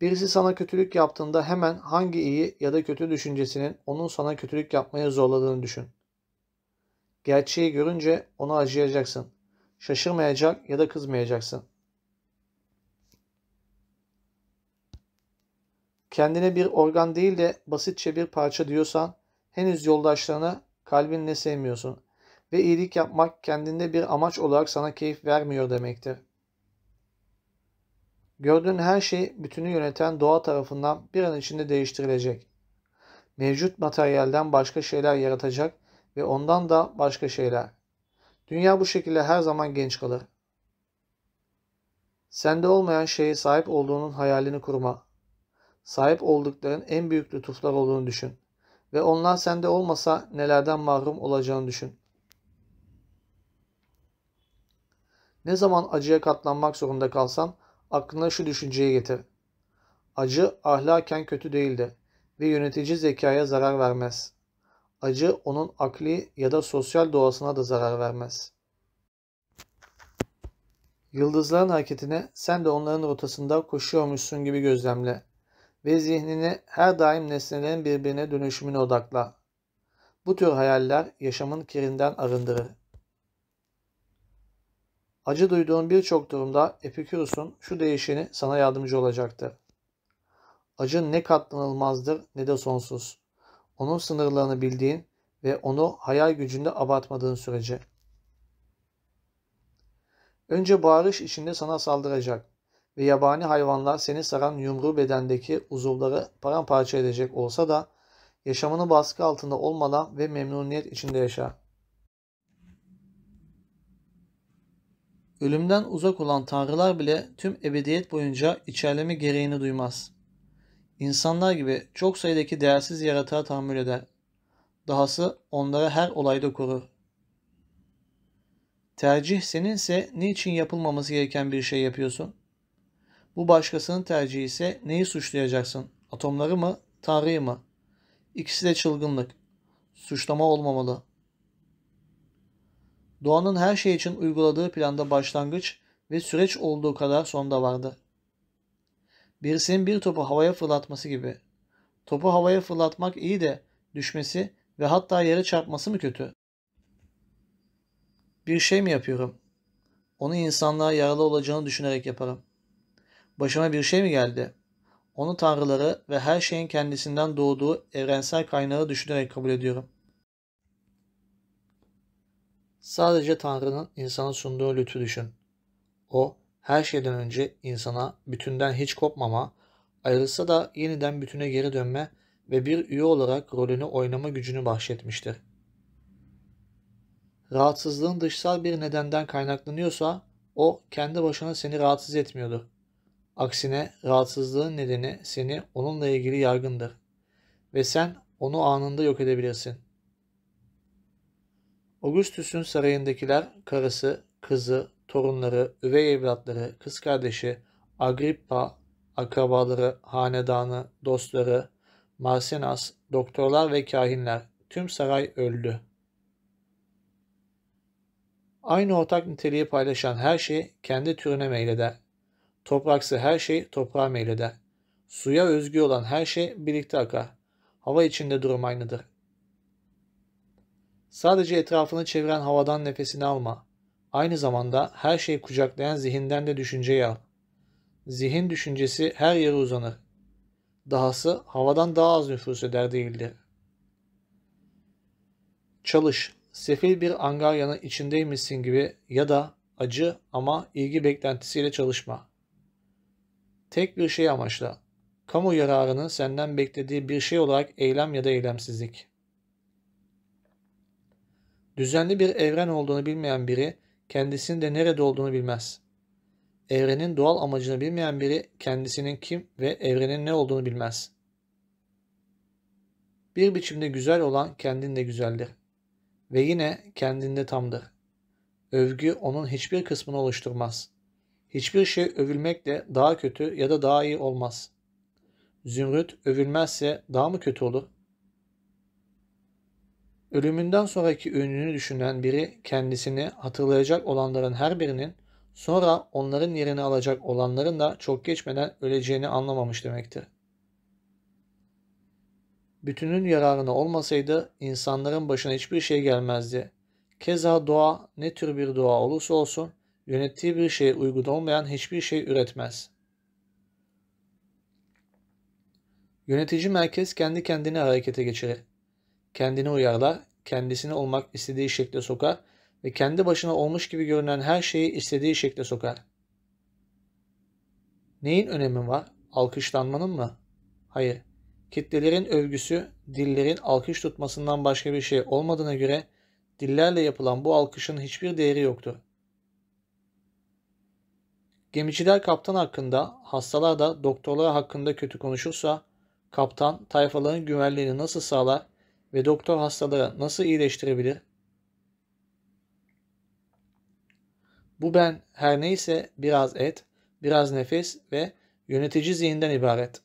Birisi sana kötülük yaptığında hemen hangi iyi ya da kötü düşüncesinin onun sana kötülük yapmaya zorladığını düşün. Gerçeği görünce ona acıyacaksın. Şaşırmayacak ya da kızmayacaksın. Kendine bir organ değil de basitçe bir parça diyorsan henüz yoldaşlarına kalbinle sevmiyorsun ve iyilik yapmak kendinde bir amaç olarak sana keyif vermiyor demektir. Gördüğün her şey bütünü yöneten doğa tarafından bir an içinde değiştirilecek. Mevcut materyalden başka şeyler yaratacak ve ondan da başka şeyler. Dünya bu şekilde her zaman genç kalır. Sende olmayan şeye sahip olduğunun hayalini kurma. Sahip oldukların en büyük lütuflar olduğunu düşün. Ve onlar sende olmasa nelerden mahrum olacağını düşün. Ne zaman acıya katlanmak zorunda kalsan aklına şu düşünceyi getir. Acı ahlaken kötü değildir ve yönetici zekaya zarar vermez. Acı onun akli ya da sosyal doğasına da zarar vermez. Yıldızların hareketine sen de onların rotasında koşuyormuşsun gibi gözlemle ve zihnini her daim nesnelerin birbirine dönüşümüne odakla. Bu tür hayaller yaşamın kirinden arındırır. Acı duyduğun birçok durumda Epiküros'un şu değişeni sana yardımcı olacaktır. Acı ne katlanılmazdır ne de sonsuz. Onun sınırlarını bildiğin ve onu hayal gücünde abartmadığın sürece. Önce bağırış içinde sana saldıracak ve yabani hayvanlar seni saran yumru bedendeki uzuvları paramparça edecek olsa da yaşamını baskı altında olmadan ve memnuniyet içinde yaşa. Ölümden uzak olan tanrılar bile tüm ebediyet boyunca içerleme gereğini duymaz. İnsanlar gibi çok sayıdaki değersiz yaratığa tahammül eder. Dahası onları her olayda korur. Tercih seninse niçin yapılmaması gereken bir şey yapıyorsun? Bu başkasının tercihi ise neyi suçlayacaksın? Atomları mı, Tanrı'yı mı? İkisi de çılgınlık. Suçlama olmamalı. Doğanın her şey için uyguladığı planda başlangıç ve süreç olduğu kadar sonda vardı. Birisinin bir topu havaya fırlatması gibi. Topu havaya fırlatmak iyi de düşmesi ve hatta yere çarpması mı kötü? Bir şey mi yapıyorum? Onu insanlığa yaralı olacağını düşünerek yaparım. Başıma bir şey mi geldi? Onu tanrıları ve her şeyin kendisinden doğduğu evrensel kaynağı düşünerek kabul ediyorum. Sadece Tanrı'nın insana sunduğu lütfu düşün. O, her şeyden önce insana bütünden hiç kopmama, ayrılsa da yeniden bütüne geri dönme ve bir üye olarak rolünü oynama gücünü bahşetmiştir. Rahatsızlığın dışsal bir nedenden kaynaklanıyorsa o kendi başına seni rahatsız etmiyordur. Aksine rahatsızlığın nedeni seni onunla ilgili yargındır ve sen onu anında yok edebilirsin. Augustus'un sarayındakiler karısı, kızı, torunları, üvey evlatları, kız kardeşi, Agrippa, akrabaları, hanedanı, dostları, Marsenas, doktorlar ve kahinler, tüm saray öldü. Aynı ortak niteliği paylaşan her şey kendi türüne meyleder. Topraksı her şey toprağa meyleder. Suya özgü olan her şey birlikte akar. Hava içinde durum aynıdır. Sadece etrafını çeviren havadan nefesini alma. Aynı zamanda her şeyi kucaklayan zihinden de düşünceyi al. Zihin düşüncesi her yere uzanır. Dahası havadan daha az nüfus eder değildir. Çalış, sefil bir angaryanın içindeymişsin gibi ya da acı ama ilgi beklentisiyle çalışma. Tek bir şey amaçla. Kamu yararının senden beklediği bir şey olarak eylem ya da eylemsizlik. Düzenli bir evren olduğunu bilmeyen biri kendisinin de nerede olduğunu bilmez. Evrenin doğal amacını bilmeyen biri kendisinin kim ve evrenin ne olduğunu bilmez. Bir biçimde güzel olan kendinde güzeldir ve yine kendinde tamdır. Övgü onun hiçbir kısmını oluşturmaz. Hiçbir şey övülmekle daha kötü ya da daha iyi olmaz. Zümrüt övülmezse daha mı kötü olur? Ölümünden sonraki ününü düşünen biri kendisini hatırlayacak olanların her birinin sonra onların yerini alacak olanların da çok geçmeden öleceğini anlamamış demektir. Bütünün yararına olmasaydı insanların başına hiçbir şey gelmezdi. Keza doğa ne tür bir doğa olursa olsun yönettiği bir şeye uygun olmayan hiçbir şey üretmez. Yönetici merkez kendi kendini harekete geçirir. Kendini uyarlar, kendisini olmak istediği şekle sokar ve kendi başına olmuş gibi görünen her şeyi istediği şekle sokar. Neyin önemi var? Alkışlanmanın mı? Hayır. Kitlelerin övgüsü dillerin alkış tutmasından başka bir şey olmadığına göre dillerle yapılan bu alkışın hiçbir değeri yoktur. Gemiciler kaptan hakkında, hastalar da doktorlar hakkında kötü konuşursa, kaptan tayfaların güvenliğini nasıl sağlar ve doktor hastaları nasıl iyileştirebilir? Bu ben her neyse biraz et, biraz nefes ve yönetici zihinden ibaret.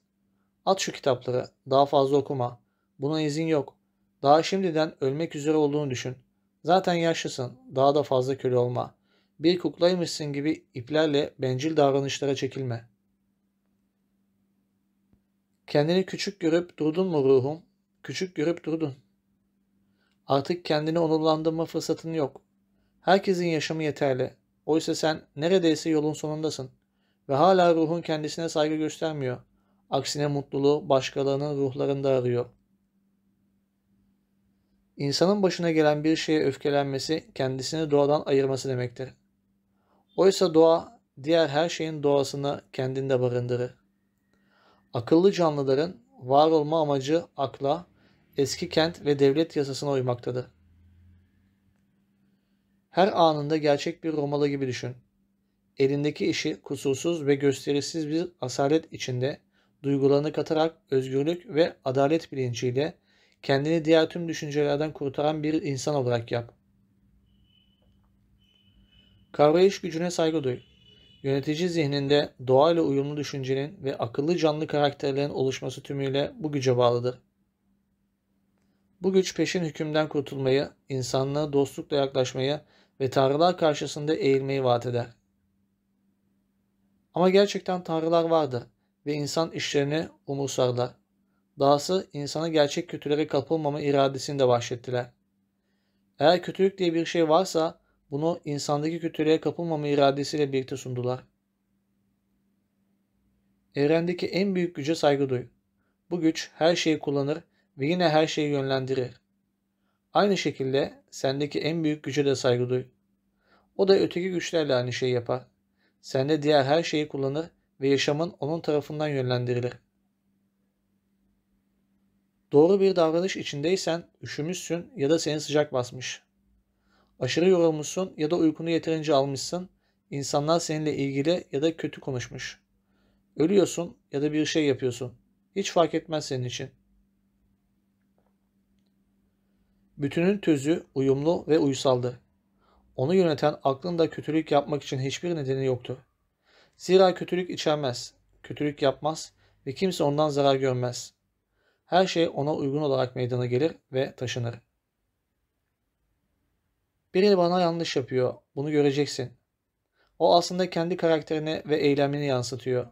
At şu kitapları, daha fazla okuma. Buna izin yok. Daha şimdiden ölmek üzere olduğunu düşün. Zaten yaşlısın, daha da fazla köle olma. Bir kuklaymışsın gibi iplerle bencil davranışlara çekilme. Kendini küçük görüp durdun mu ruhum? Küçük görüp durdun. Artık kendini onurlandırma fırsatın yok. Herkesin yaşamı yeterli. Oysa sen neredeyse yolun sonundasın. Ve hala ruhun kendisine saygı göstermiyor. Aksine mutluluğu başkalarının ruhlarında arıyor. İnsanın başına gelen bir şeye öfkelenmesi kendisini doğadan ayırması demektir. Oysa doğa diğer her şeyin doğasını kendinde barındırır. Akıllı canlıların var olma amacı akla, eski kent ve devlet yasasına uymaktadır. Her anında gerçek bir Romalı gibi düşün. Elindeki işi kusursuz ve gösterişsiz bir asalet içinde duygularını katarak özgürlük ve adalet bilinciyle kendini diğer tüm düşüncelerden kurtaran bir insan olarak yap. Kavrayış gücüne saygı duy. Yönetici zihninde doğayla uyumlu düşüncenin ve akıllı canlı karakterlerin oluşması tümüyle bu güce bağlıdır. Bu güç peşin hükümden kurtulmayı, insanlığa dostlukla yaklaşmayı ve tanrılar karşısında eğilmeyi vaat eder. Ama gerçekten tanrılar vardır ve insan işlerini umursarlar. Dahası insana gerçek kötülere kapılmama iradesini de bahşettiler. Eğer kötülük diye bir şey varsa bunu insandaki kötülüğe kapılmama iradesiyle birlikte sundular. Evrendeki en büyük güce saygı duy. Bu güç her şeyi kullanır ve yine her şeyi yönlendirir. Aynı şekilde sendeki en büyük güce de saygı duy. O da öteki güçlerle aynı şeyi yapar. Sende diğer her şeyi kullanır ve yaşamın onun tarafından yönlendirilir. Doğru bir davranış içindeysen üşümüşsün ya da seni sıcak basmış. Aşırı yorulmuşsun ya da uykunu yeterince almışsın. İnsanlar seninle ilgili ya da kötü konuşmuş. Ölüyorsun ya da bir şey yapıyorsun. Hiç fark etmez senin için. Bütünün tözü uyumlu ve uysaldır. Onu yöneten aklında kötülük yapmak için hiçbir nedeni yoktur. Zira kötülük içermez, kötülük yapmaz ve kimse ondan zarar görmez. Her şey ona uygun olarak meydana gelir ve taşınır. Biri bana yanlış yapıyor, bunu göreceksin. O aslında kendi karakterini ve eylemini yansıtıyor.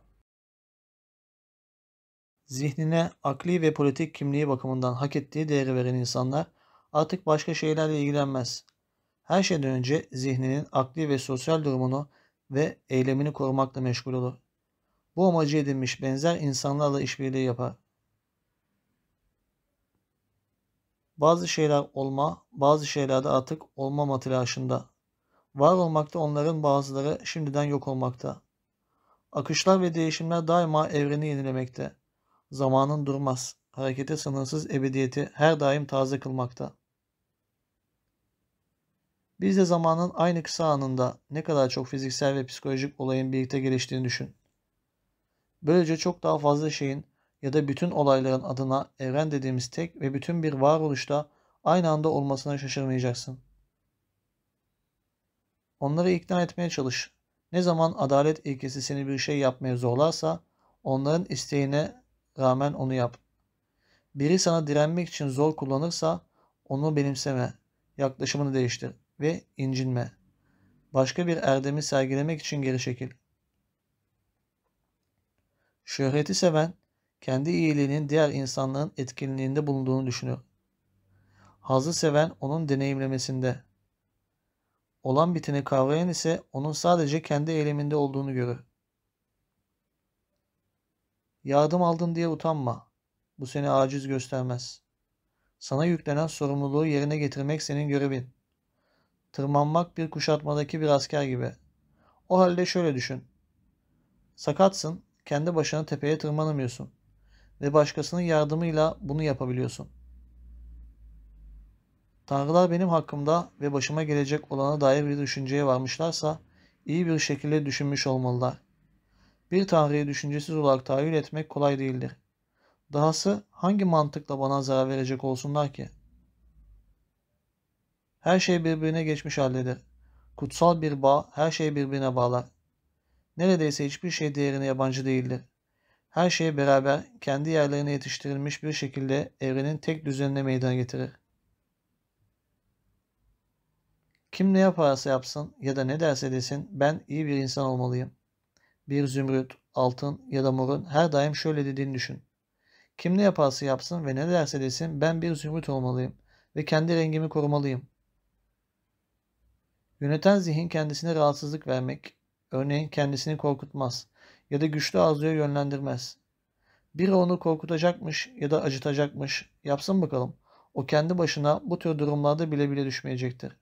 Zihnine akli ve politik kimliği bakımından hak ettiği değeri veren insanlar artık başka şeylerle ilgilenmez. Her şeyden önce zihninin akli ve sosyal durumunu ve eylemini korumakla meşgul olur. Bu amacı edinmiş benzer insanlarla işbirliği yapar. Bazı şeyler olma, bazı şeylerde artık olmama telaşında. Var olmakta onların bazıları şimdiden yok olmakta. Akışlar ve değişimler daima evreni yenilemekte. Zamanın durmaz. Harekete sınırsız ebediyeti her daim taze kılmakta. Biz de zamanın aynı kısa anında ne kadar çok fiziksel ve psikolojik olayın birlikte geliştiğini düşün. Böylece çok daha fazla şeyin ya da bütün olayların adına evren dediğimiz tek ve bütün bir varoluşta aynı anda olmasına şaşırmayacaksın. Onları ikna etmeye çalış. Ne zaman adalet ilkesi seni bir şey yapmaya zorlarsa onların isteğine rağmen onu yap. Biri sana direnmek için zor kullanırsa onu benimseme, yaklaşımını değiştir ve incinme. Başka bir erdemi sergilemek için geri çekil. Şöhreti seven, kendi iyiliğinin diğer insanların etkinliğinde bulunduğunu düşünür. Hazı seven onun deneyimlemesinde. Olan biteni kavrayan ise onun sadece kendi eyleminde olduğunu görür. Yardım aldın diye utanma. Bu seni aciz göstermez. Sana yüklenen sorumluluğu yerine getirmek senin görevin. Tırmanmak bir kuşatmadaki bir asker gibi. O halde şöyle düşün. Sakatsın, kendi başına tepeye tırmanamıyorsun ve başkasının yardımıyla bunu yapabiliyorsun. Tanrılar benim hakkımda ve başıma gelecek olana dair bir düşünceye varmışlarsa iyi bir şekilde düşünmüş olmalılar. Bir Tanrı'yı düşüncesiz olarak tahayyül etmek kolay değildir. Dahası hangi mantıkla bana zarar verecek olsunlar ki? Her şey birbirine geçmiş haldedir. Kutsal bir bağ her şeyi birbirine bağlar. Neredeyse hiçbir şey değerine yabancı değildir. Her şey beraber kendi yerlerine yetiştirilmiş bir şekilde evrenin tek düzenine meydana getirir. Kim ne yaparsa yapsın ya da ne derse desin ben iyi bir insan olmalıyım. Bir zümrüt, altın ya da morun her daim şöyle dediğini düşün. Kim ne yaparsa yapsın ve ne derse desin ben bir zümrüt olmalıyım ve kendi rengimi korumalıyım. Yöneten zihin kendisine rahatsızlık vermek, örneğin kendisini korkutmaz ya da güçlü arzuya yönlendirmez. Biri onu korkutacakmış ya da acıtacakmış, yapsın bakalım. O kendi başına bu tür durumlarda bile bile düşmeyecektir.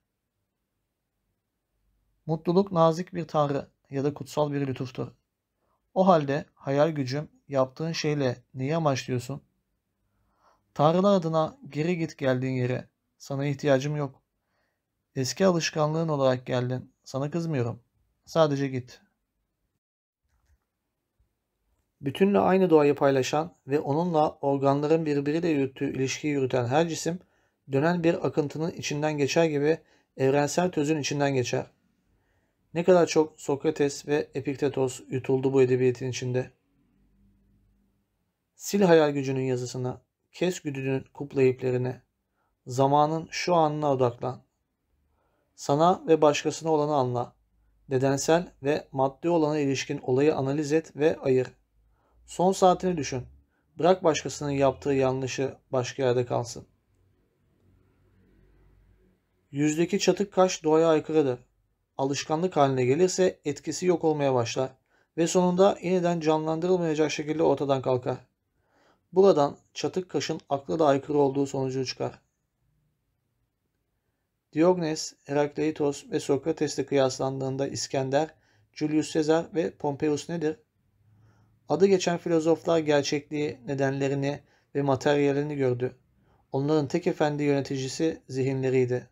Mutluluk nazik bir tanrı ya da kutsal bir lütuftur. O halde hayal gücüm yaptığın şeyle neyi amaçlıyorsun? Tanrılar adına geri git geldiğin yere. Sana ihtiyacım yok. Eski alışkanlığın olarak geldin. Sana kızmıyorum. Sadece git. Bütünle aynı doğayı paylaşan ve onunla organların birbiriyle yürüttüğü ilişkiyi yürüten her cisim dönen bir akıntının içinden geçer gibi evrensel tözün içinden geçer. Ne kadar çok Sokrates ve Epiktetos yutuldu bu edebiyetin içinde. Sil hayal gücünün yazısını, kes güdünün kupla iplerini, zamanın şu anına odaklan. Sana ve başkasına olanı anla. Nedensel ve maddi olana ilişkin olayı analiz et ve ayır. Son saatini düşün. Bırak başkasının yaptığı yanlışı başka yerde kalsın. Yüzdeki çatık kaş doğaya aykırıdır. Alışkanlık haline gelirse etkisi yok olmaya başlar ve sonunda yeniden canlandırılmayacak şekilde ortadan kalkar. Buradan çatık kaşın akla da aykırı olduğu sonucu çıkar. Diogenes, Herakleitos ve Sokrates'le kıyaslandığında İskender, Julius Caesar ve Pompeius nedir? Adı geçen filozoflar gerçekliği, nedenlerini ve materyalini gördü. Onların tek efendi yöneticisi zihinleriydi.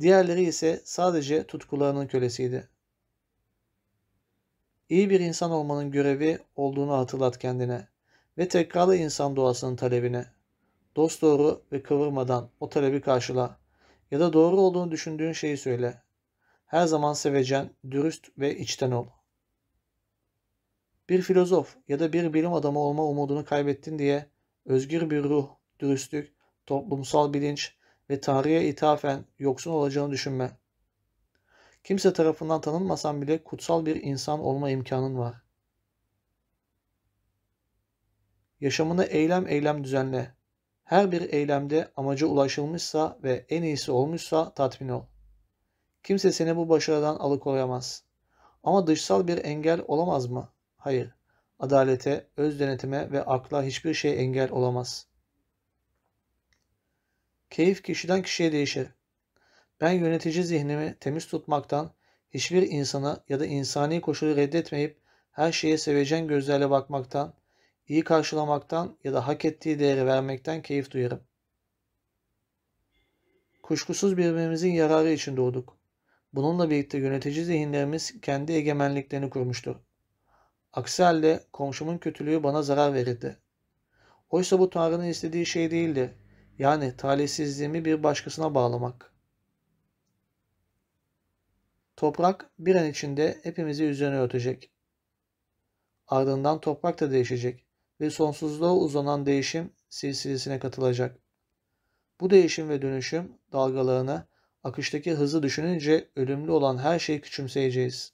Diğerleri ise sadece tutkularının kölesiydi. İyi bir insan olmanın görevi olduğunu hatırlat kendine ve tekrarla insan doğasının talebine. Dost doğru ve kıvırmadan o talebi karşıla ya da doğru olduğunu düşündüğün şeyi söyle. Her zaman sevecen, dürüst ve içten ol. Bir filozof ya da bir bilim adamı olma umudunu kaybettin diye özgür bir ruh, dürüstlük, toplumsal bilinç ve tarihe ithafen yoksun olacağını düşünme. Kimse tarafından tanınmasan bile kutsal bir insan olma imkanın var. Yaşamını eylem eylem düzenle. Her bir eylemde amaca ulaşılmışsa ve en iyisi olmuşsa tatmin ol. Kimse seni bu başarıdan alıkoyamaz. Ama dışsal bir engel olamaz mı? Hayır. Adalete, öz denetime ve akla hiçbir şey engel olamaz. Keyif kişiden kişiye değişir. Ben yönetici zihnimi temiz tutmaktan, hiçbir insanı ya da insani koşulu reddetmeyip her şeye sevecen gözlerle bakmaktan, iyi karşılamaktan ya da hak ettiği değeri vermekten keyif duyarım. Kuşkusuz birbirimizin yararı için doğduk. Bununla birlikte yönetici zihinlerimiz kendi egemenliklerini kurmuştur. Aksi halde komşumun kötülüğü bana zarar verirdi. Oysa bu Tanrı'nın istediği şey değildi. Yani talihsizliğimi bir başkasına bağlamak. Toprak bir an içinde hepimizi üzerine örtecek. Ardından toprak da değişecek ve sonsuzluğa uzanan değişim silsilesine katılacak. Bu değişim ve dönüşüm dalgalarını akıştaki hızı düşününce ölümlü olan her şeyi küçümseyeceğiz.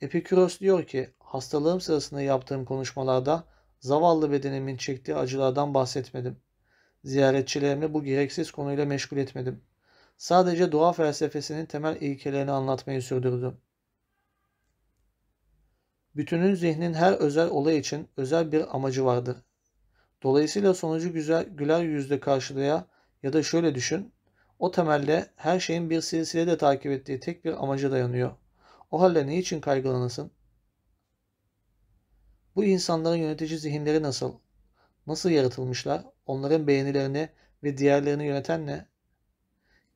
Epikuros diyor ki, hastalığım sırasında yaptığım konuşmalarda zavallı bedenimin çektiği acılardan bahsetmedim. Ziyaretçilerimi bu gereksiz konuyla meşgul etmedim. Sadece doğa felsefesinin temel ilkelerini anlatmayı sürdürdüm. Bütünün zihnin her özel olay için özel bir amacı vardır. Dolayısıyla sonucu güzel, güler yüzle karşılaya ya da şöyle düşün, o temelde her şeyin bir silsilede takip ettiği tek bir amaca dayanıyor. O halde ne için kaygılanasın? Bu insanların yönetici zihinleri nasıl? Nasıl yaratılmışlar? Onların beğenilerini ve diğerlerini yöneten ne?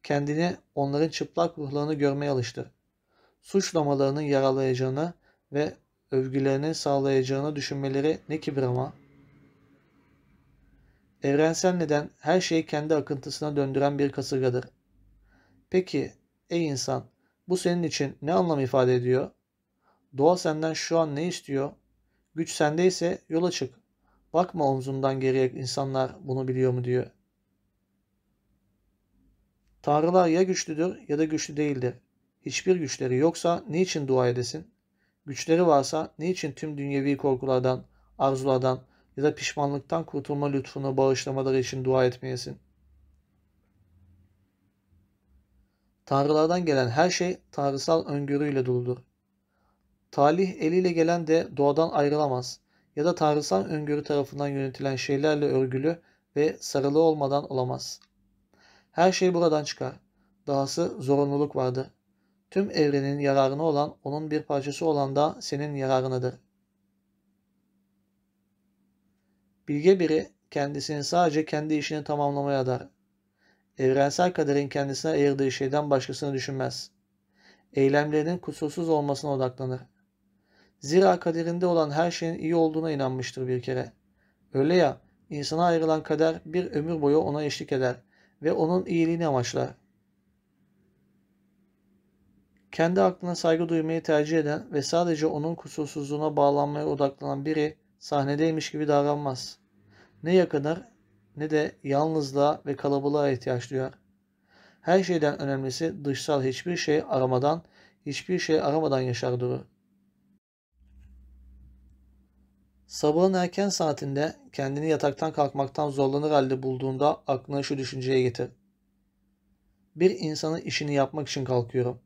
Kendini onların çıplak ruhlarını görmeye alıştır. Suçlamalarının yaralayacağını ve övgülerini sağlayacağını düşünmeleri ne kibir ama. Evrensel neden her şeyi kendi akıntısına döndüren bir kasırgadır. Peki ey insan bu senin için ne anlam ifade ediyor? Doğa senden şu an ne istiyor? Güç sendeyse yola çık. Bakma omzundan geriye insanlar bunu biliyor mu diyor. Tanrılar ya güçlüdür ya da güçlü değildir. Hiçbir güçleri yoksa niçin dua edesin? Güçleri varsa niçin tüm dünyevi korkulardan, arzulardan ya da pişmanlıktan kurtulma lütfunu bağışlamaları için dua etmeyesin? Tanrılardan gelen her şey tanrısal öngörüyle doludur. Talih eliyle gelen de doğadan ayrılamaz ya da tanrısal öngörü tarafından yönetilen şeylerle örgülü ve sarılı olmadan olamaz. Her şey buradan çıkar. Dahası zorunluluk vardır. Tüm evrenin yararına olan onun bir parçası olan da senin yararınadır. Bilge biri kendisini sadece kendi işini tamamlamaya adar. Evrensel kaderin kendisine ayırdığı şeyden başkasını düşünmez. Eylemlerinin kusursuz olmasına odaklanır. Zira kaderinde olan her şeyin iyi olduğuna inanmıştır bir kere. Öyle ya, insana ayrılan kader bir ömür boyu ona eşlik eder ve onun iyiliğini amaçlar. Kendi aklına saygı duymayı tercih eden ve sadece onun kusursuzluğuna bağlanmaya odaklanan biri sahnedeymiş gibi davranmaz. Ne yakınır ne de yalnızlığa ve kalabalığa ihtiyaç duyar. Her şeyden önemlisi dışsal hiçbir şey aramadan, hiçbir şey aramadan yaşar durur. Sabahın erken saatinde kendini yataktan kalkmaktan zorlanır halde bulduğunda aklına şu düşünceye getir. Bir insanın işini yapmak için kalkıyorum.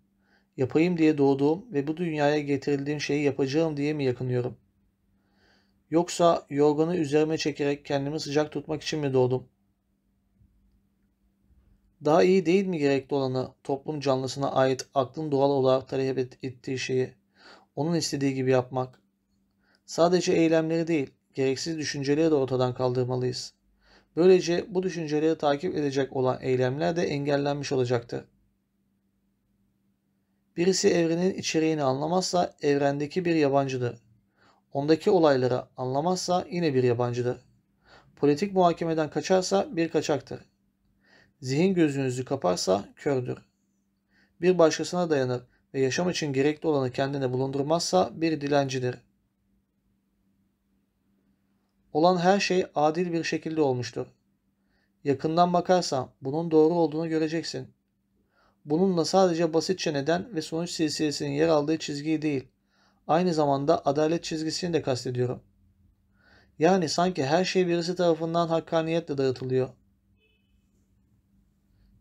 Yapayım diye doğduğum ve bu dünyaya getirildiğim şeyi yapacağım diye mi yakınıyorum? Yoksa yorganı üzerime çekerek kendimi sıcak tutmak için mi doğdum? Daha iyi değil mi gerekli olanı toplum canlısına ait aklın doğal olarak talep ettiği şeyi onun istediği gibi yapmak? Sadece eylemleri değil, gereksiz düşünceleri de ortadan kaldırmalıyız. Böylece bu düşünceleri takip edecek olan eylemler de engellenmiş olacaktır. Birisi evrenin içeriğini anlamazsa evrendeki bir yabancıdır. Ondaki olayları anlamazsa yine bir yabancıdır. Politik muhakemeden kaçarsa bir kaçaktır. Zihin gözünüzü kaparsa kördür. Bir başkasına dayanır ve yaşam için gerekli olanı kendine bulundurmazsa bir dilencidir. Olan her şey adil bir şekilde olmuştur. Yakından bakarsan bunun doğru olduğunu göreceksin. Bununla sadece basitçe neden ve sonuç silsilesinin yer aldığı çizgiyi değil, aynı zamanda adalet çizgisini de kastediyorum. Yani sanki her şey birisi tarafından hakkaniyetle dağıtılıyor.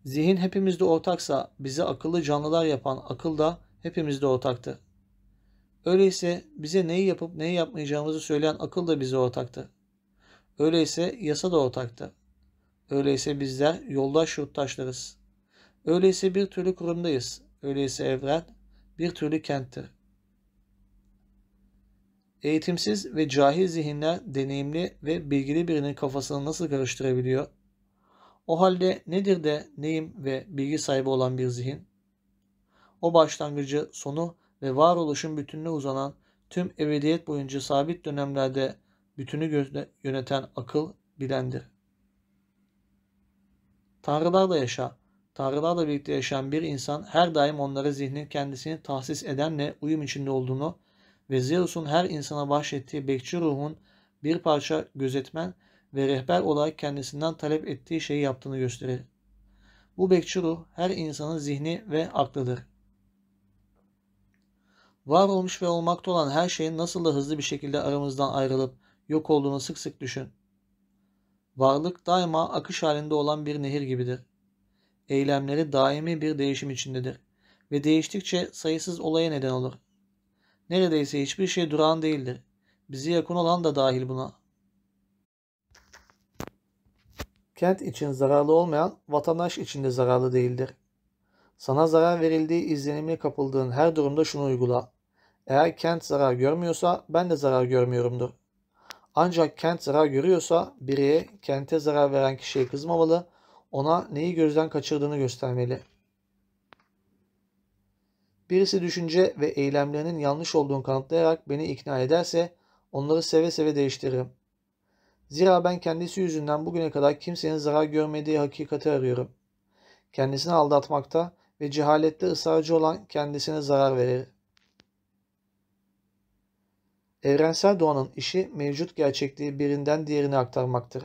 Zihin hepimizde ortaksa bizi akıllı canlılar yapan akıl da hepimizde ortaktır. Öyleyse bize neyi yapıp neyi yapmayacağımızı söyleyen akıl da bize ortaktır. Öyleyse yasa da ortaktır. Öyleyse bizler yoldaş yurttaşlarız. Öyleyse bir türlü kurumdayız. Öyleyse evren bir türlü kenttir. Eğitimsiz ve cahil zihinler deneyimli ve bilgili birinin kafasını nasıl karıştırabiliyor? O halde nedir de neyim ve bilgi sahibi olan bir zihin? O başlangıcı, sonu ve varoluşun bütününe uzanan tüm ebediyet boyunca sabit dönemlerde bütünü yöneten akıl bilendir. Tanrılarla yaşa, Tanrılarla birlikte yaşayan bir insan her daim onlara zihnin kendisini tahsis edenle uyum içinde olduğunu ve Zeus'un her insana bahşettiği bekçi ruhun bir parça gözetmen ve rehber olarak kendisinden talep ettiği şeyi yaptığını gösterir. Bu bekçi ruh her insanın zihni ve aklıdır. Var olmuş ve olmakta olan her şeyin nasıl da hızlı bir şekilde aramızdan ayrılıp yok olduğunu sık sık düşün. Varlık daima akış halinde olan bir nehir gibidir. Eylemleri daimi bir değişim içindedir ve değiştikçe sayısız olaya neden olur. Neredeyse hiçbir şey durağan değildir. Bizi yakın olan da dahil buna. Kent için zararlı olmayan vatandaş için de zararlı değildir. Sana zarar verildiği izlenimine kapıldığın her durumda şunu uygula. Eğer kent zarar görmüyorsa ben de zarar görmüyorumdur. Ancak kent zarar görüyorsa bireye kente zarar veren kişiye kızmamalı, ona neyi gözden kaçırdığını göstermeli. Birisi düşünce ve eylemlerinin yanlış olduğunu kanıtlayarak beni ikna ederse onları seve seve değiştiririm. Zira ben kendisi yüzünden bugüne kadar kimsenin zarar görmediği hakikati arıyorum. Kendisini aldatmakta ve cehalette ısrarcı olan kendisine zarar verir. Evrensel doğanın işi mevcut gerçekliği birinden diğerine aktarmaktır.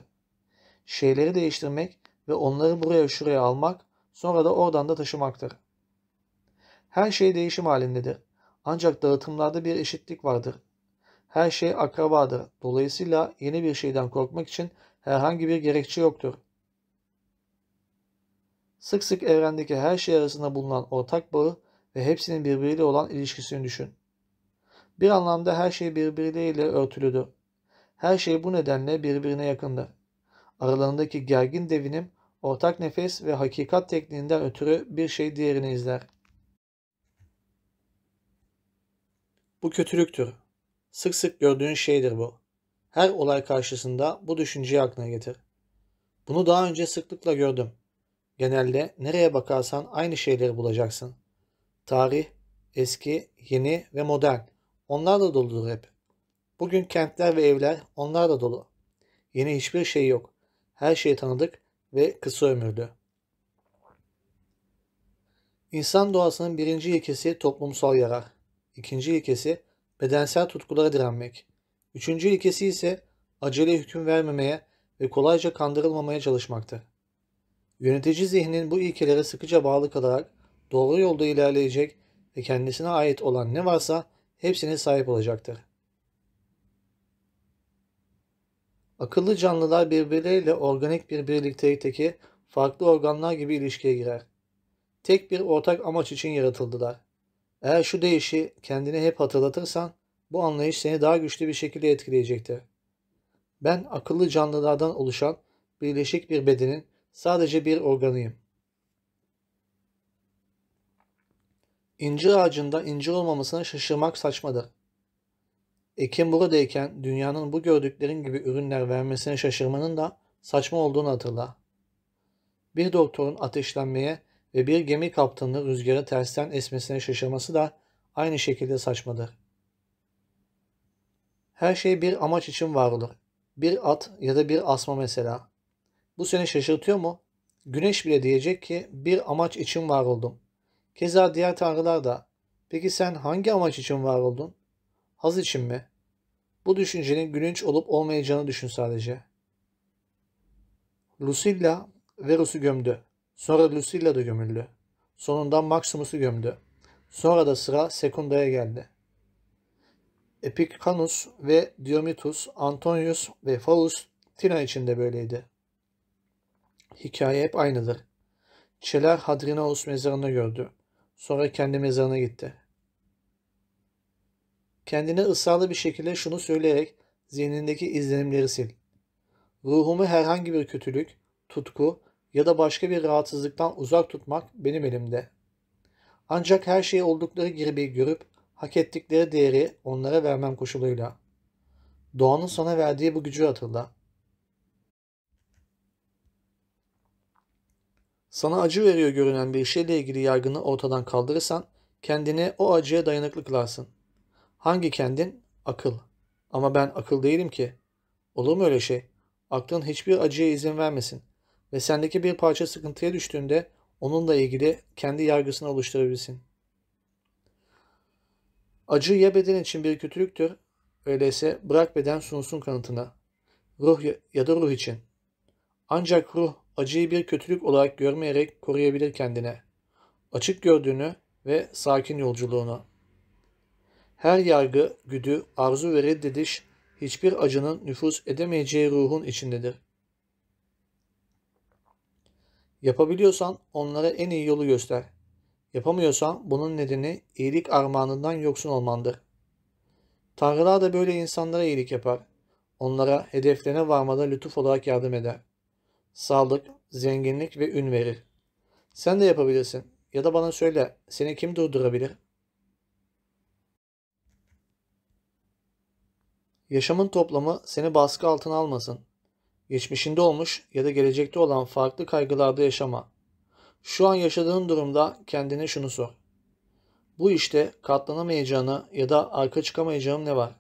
Şeyleri değiştirmek ve onları buraya şuraya almak, sonra da oradan da taşımaktır. Her şey değişim halindedir. Ancak dağıtımlarda bir eşitlik vardır. Her şey akrabadır. Dolayısıyla yeni bir şeyden korkmak için herhangi bir gerekçe yoktur. Sık sık evrendeki her şey arasında bulunan ortak bağı ve hepsinin birbiriyle olan ilişkisini düşün. Bir anlamda her şey birbirleriyle örtülüdür. Her şey bu nedenle birbirine yakındır. Aralarındaki gergin devinim, ortak nefes ve hakikat tekniğinden ötürü bir şey diğerini izler. Bu kötülüktür. Sık sık gördüğün şeydir bu. Her olay karşısında bu düşünceyi aklına getir. Bunu daha önce sıklıkla gördüm. Genelde nereye bakarsan aynı şeyleri bulacaksın. Tarih, eski, yeni ve modern. Onlar da doludur hep. Bugün kentler ve evler onlar da dolu. Yeni hiçbir şey yok. Her şey tanıdık ve kısa ömürlü. İnsan doğasının birinci ilkesi toplumsal yarar. İkinci ilkesi bedensel tutkulara direnmek. Üçüncü ilkesi ise acele hüküm vermemeye ve kolayca kandırılmamaya çalışmaktır. Yönetici zihnin bu ilkelere sıkıca bağlı kalarak doğru yolda ilerleyecek ve kendisine ait olan ne varsa hepsine sahip olacaktır. Akıllı canlılar birbirleriyle organik bir birliktelikteki farklı organlar gibi ilişkiye girer. Tek bir ortak amaç için yaratıldılar. Eğer şu değişi kendine hep hatırlatırsan bu anlayış seni daha güçlü bir şekilde etkileyecektir. Ben akıllı canlılardan oluşan birleşik bir bedenin sadece bir organıyım. İncir ağacında incir olmamasına şaşırmak saçmadır. Ekim buradayken dünyanın bu gördüklerin gibi ürünler vermesine şaşırmanın da saçma olduğunu hatırla. Bir doktorun ateşlenmeye ve bir gemi kaptanının rüzgarı tersten esmesine şaşırması da aynı şekilde saçmadır. Her şey bir amaç için var olur. Bir at ya da bir asma mesela. Bu seni şaşırtıyor mu? Güneş bile diyecek ki bir amaç için var oldum. Keza diğer tanrılar da. Peki sen hangi amaç için var oldun? Haz için mi? Bu düşüncenin gülünç olup olmayacağını düşün sadece. Lucilla Verus'u gömdü. Sonra Lucilla da gömüldü. Sonunda Maximus'u gömdü. Sonra da sıra Secunda'ya geldi. Epikhanus ve Diomitus, Antonius ve Faust Tina için de böyleydi. Hikaye hep aynıdır. Çeler Hadrinaus mezarını gördü. Sonra kendi mezarına gitti. Kendine ısrarlı bir şekilde şunu söyleyerek zihnindeki izlenimleri sil. Ruhumu herhangi bir kötülük, tutku ya da başka bir rahatsızlıktan uzak tutmak benim elimde. Ancak her şeyi oldukları gibi görüp hak ettikleri değeri onlara vermem koşuluyla. Doğanın sana verdiği bu gücü hatırla. Sana acı veriyor görünen bir şeyle ilgili yargını ortadan kaldırırsan kendini o acıya dayanıklı kılarsın. Hangi kendin? Akıl. Ama ben akıl değilim ki. Olur mu öyle şey? Aklın hiçbir acıya izin vermesin ve sendeki bir parça sıkıntıya düştüğünde onunla ilgili kendi yargısını oluşturabilsin. Acı ya beden için bir kötülüktür, öyleyse bırak beden sunsun kanıtına. Ruh ya da ruh için. Ancak ruh acıyı bir kötülük olarak görmeyerek koruyabilir kendine. Açık gördüğünü ve sakin yolculuğunu. Her yargı, güdü, arzu ve reddediş hiçbir acının nüfus edemeyeceği ruhun içindedir. Yapabiliyorsan onlara en iyi yolu göster. Yapamıyorsan bunun nedeni iyilik armağanından yoksun olmandır. Tanrılar da böyle insanlara iyilik yapar. Onlara hedeflerine varmada lütuf olarak yardım eder. Sağlık, zenginlik ve ün verir. Sen de yapabilirsin. Ya da bana söyle, seni kim durdurabilir? Yaşamın toplamı seni baskı altına almasın. Geçmişinde olmuş ya da gelecekte olan farklı kaygılarda yaşama. Şu an yaşadığın durumda kendine şunu sor. Bu işte katlanamayacağını ya da arka çıkamayacağım ne var?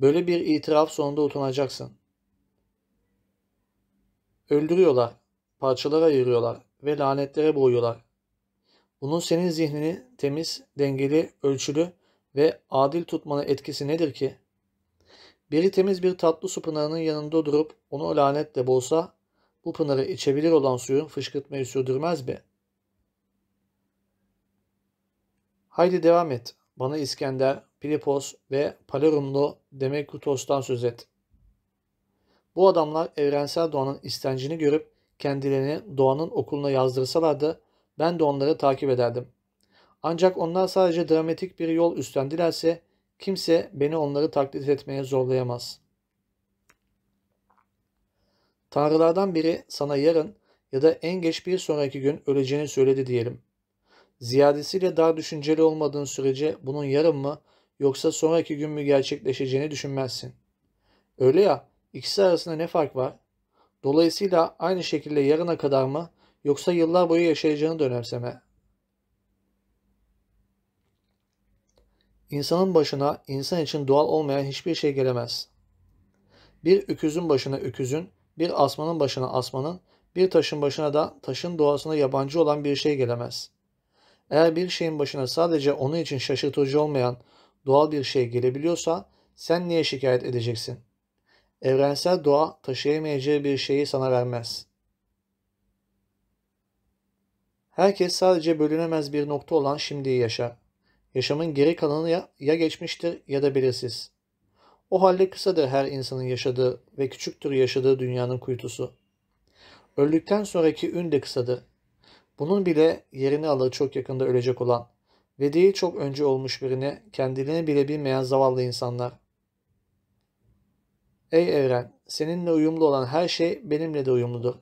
Böyle bir itiraf sonunda utanacaksın. Öldürüyorlar, parçalara ayırıyorlar ve lanetlere boğuyorlar. Bunun senin zihnini temiz, dengeli, ölçülü ve adil tutmanı etkisi nedir ki? Biri temiz bir tatlı su pınarının yanında durup onu lanetle boğsa bu pınarı içebilir olan suyun fışkırtmayı sürdürmez mi? Haydi devam et. Bana İskender, Pilipos ve Palerumlu Demokritos'tan söz et. Bu adamlar evrensel doğanın istencini görüp kendilerini doğanın okuluna yazdırsalardı ben de onları takip ederdim. Ancak onlar sadece dramatik bir yol üstlendilerse kimse beni onları taklit etmeye zorlayamaz. Tanrılardan biri sana yarın ya da en geç bir sonraki gün öleceğini söyledi diyelim. Ziyadesiyle dar düşünceli olmadığın sürece bunun yarın mı yoksa sonraki gün mü gerçekleşeceğini düşünmezsin. Öyle ya, ikisi arasında ne fark var? Dolayısıyla aynı şekilde yarına kadar mı yoksa yıllar boyu yaşayacağını da önemseme. İnsanın başına insan için doğal olmayan hiçbir şey gelemez. Bir öküzün başına öküzün, bir asmanın başına asmanın, bir taşın başına da taşın doğasına yabancı olan bir şey gelemez. Eğer bir şeyin başına sadece onun için şaşırtıcı olmayan doğal bir şey gelebiliyorsa sen niye şikayet edeceksin? Evrensel doğa taşıyamayacağı bir şeyi sana vermez. Herkes sadece bölünemez bir nokta olan şimdiyi yaşar. Yaşamın geri kalanı ya, ya geçmiştir ya da belirsiz. O halde kısadır her insanın yaşadığı ve küçüktür yaşadığı dünyanın kuytusu. Öldükten sonraki ün de kısadır. Bunun bile yerini alır çok yakında ölecek olan ve değil çok önce olmuş birine kendilerini bile bilmeyen zavallı insanlar. Ey evren, seninle uyumlu olan her şey benimle de uyumludur.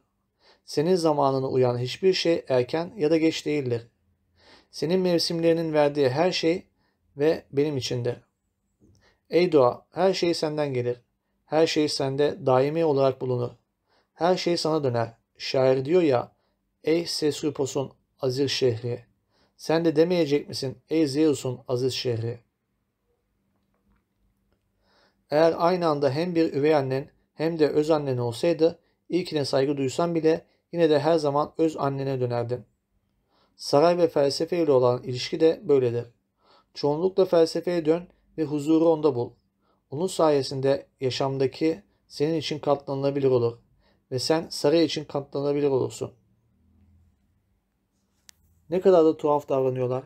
Senin zamanına uyan hiçbir şey erken ya da geç değildir. Senin mevsimlerinin verdiği her şey ve benim içinde. Ey doğa, her şey senden gelir. Her şey sende daimi olarak bulunur. Her şey sana döner. Şair diyor ya, ey Sesrupos'un azir şehri. Sen de demeyecek misin ey Zeus'un aziz şehri? Eğer aynı anda hem bir üvey annen hem de öz annen olsaydı ilkine saygı duysan bile yine de her zaman öz annene dönerdin. Saray ve felsefe ile olan ilişki de böyledir. Çoğunlukla felsefeye dön ve huzuru onda bul. Onun sayesinde yaşamdaki senin için katlanılabilir olur ve sen saray için katlanabilir olursun. Ne kadar da tuhaf davranıyorlar.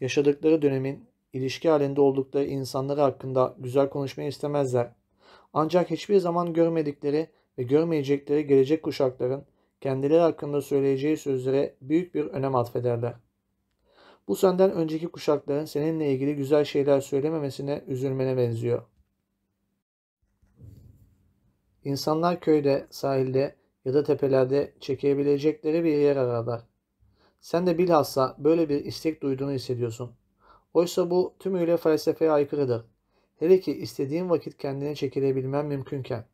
Yaşadıkları dönemin ilişki halinde oldukları insanları hakkında güzel konuşmayı istemezler. Ancak hiçbir zaman görmedikleri ve görmeyecekleri gelecek kuşakların kendileri hakkında söyleyeceği sözlere büyük bir önem atfederler. Bu senden önceki kuşakların seninle ilgili güzel şeyler söylememesine üzülmene benziyor. İnsanlar köyde, sahilde ya da tepelerde çekebilecekleri bir yer ararlar. Sen de bilhassa böyle bir istek duyduğunu hissediyorsun. Oysa bu tümüyle felsefeye aykırıdır. Hele ki istediğin vakit kendine çekilebilmen mümkünken.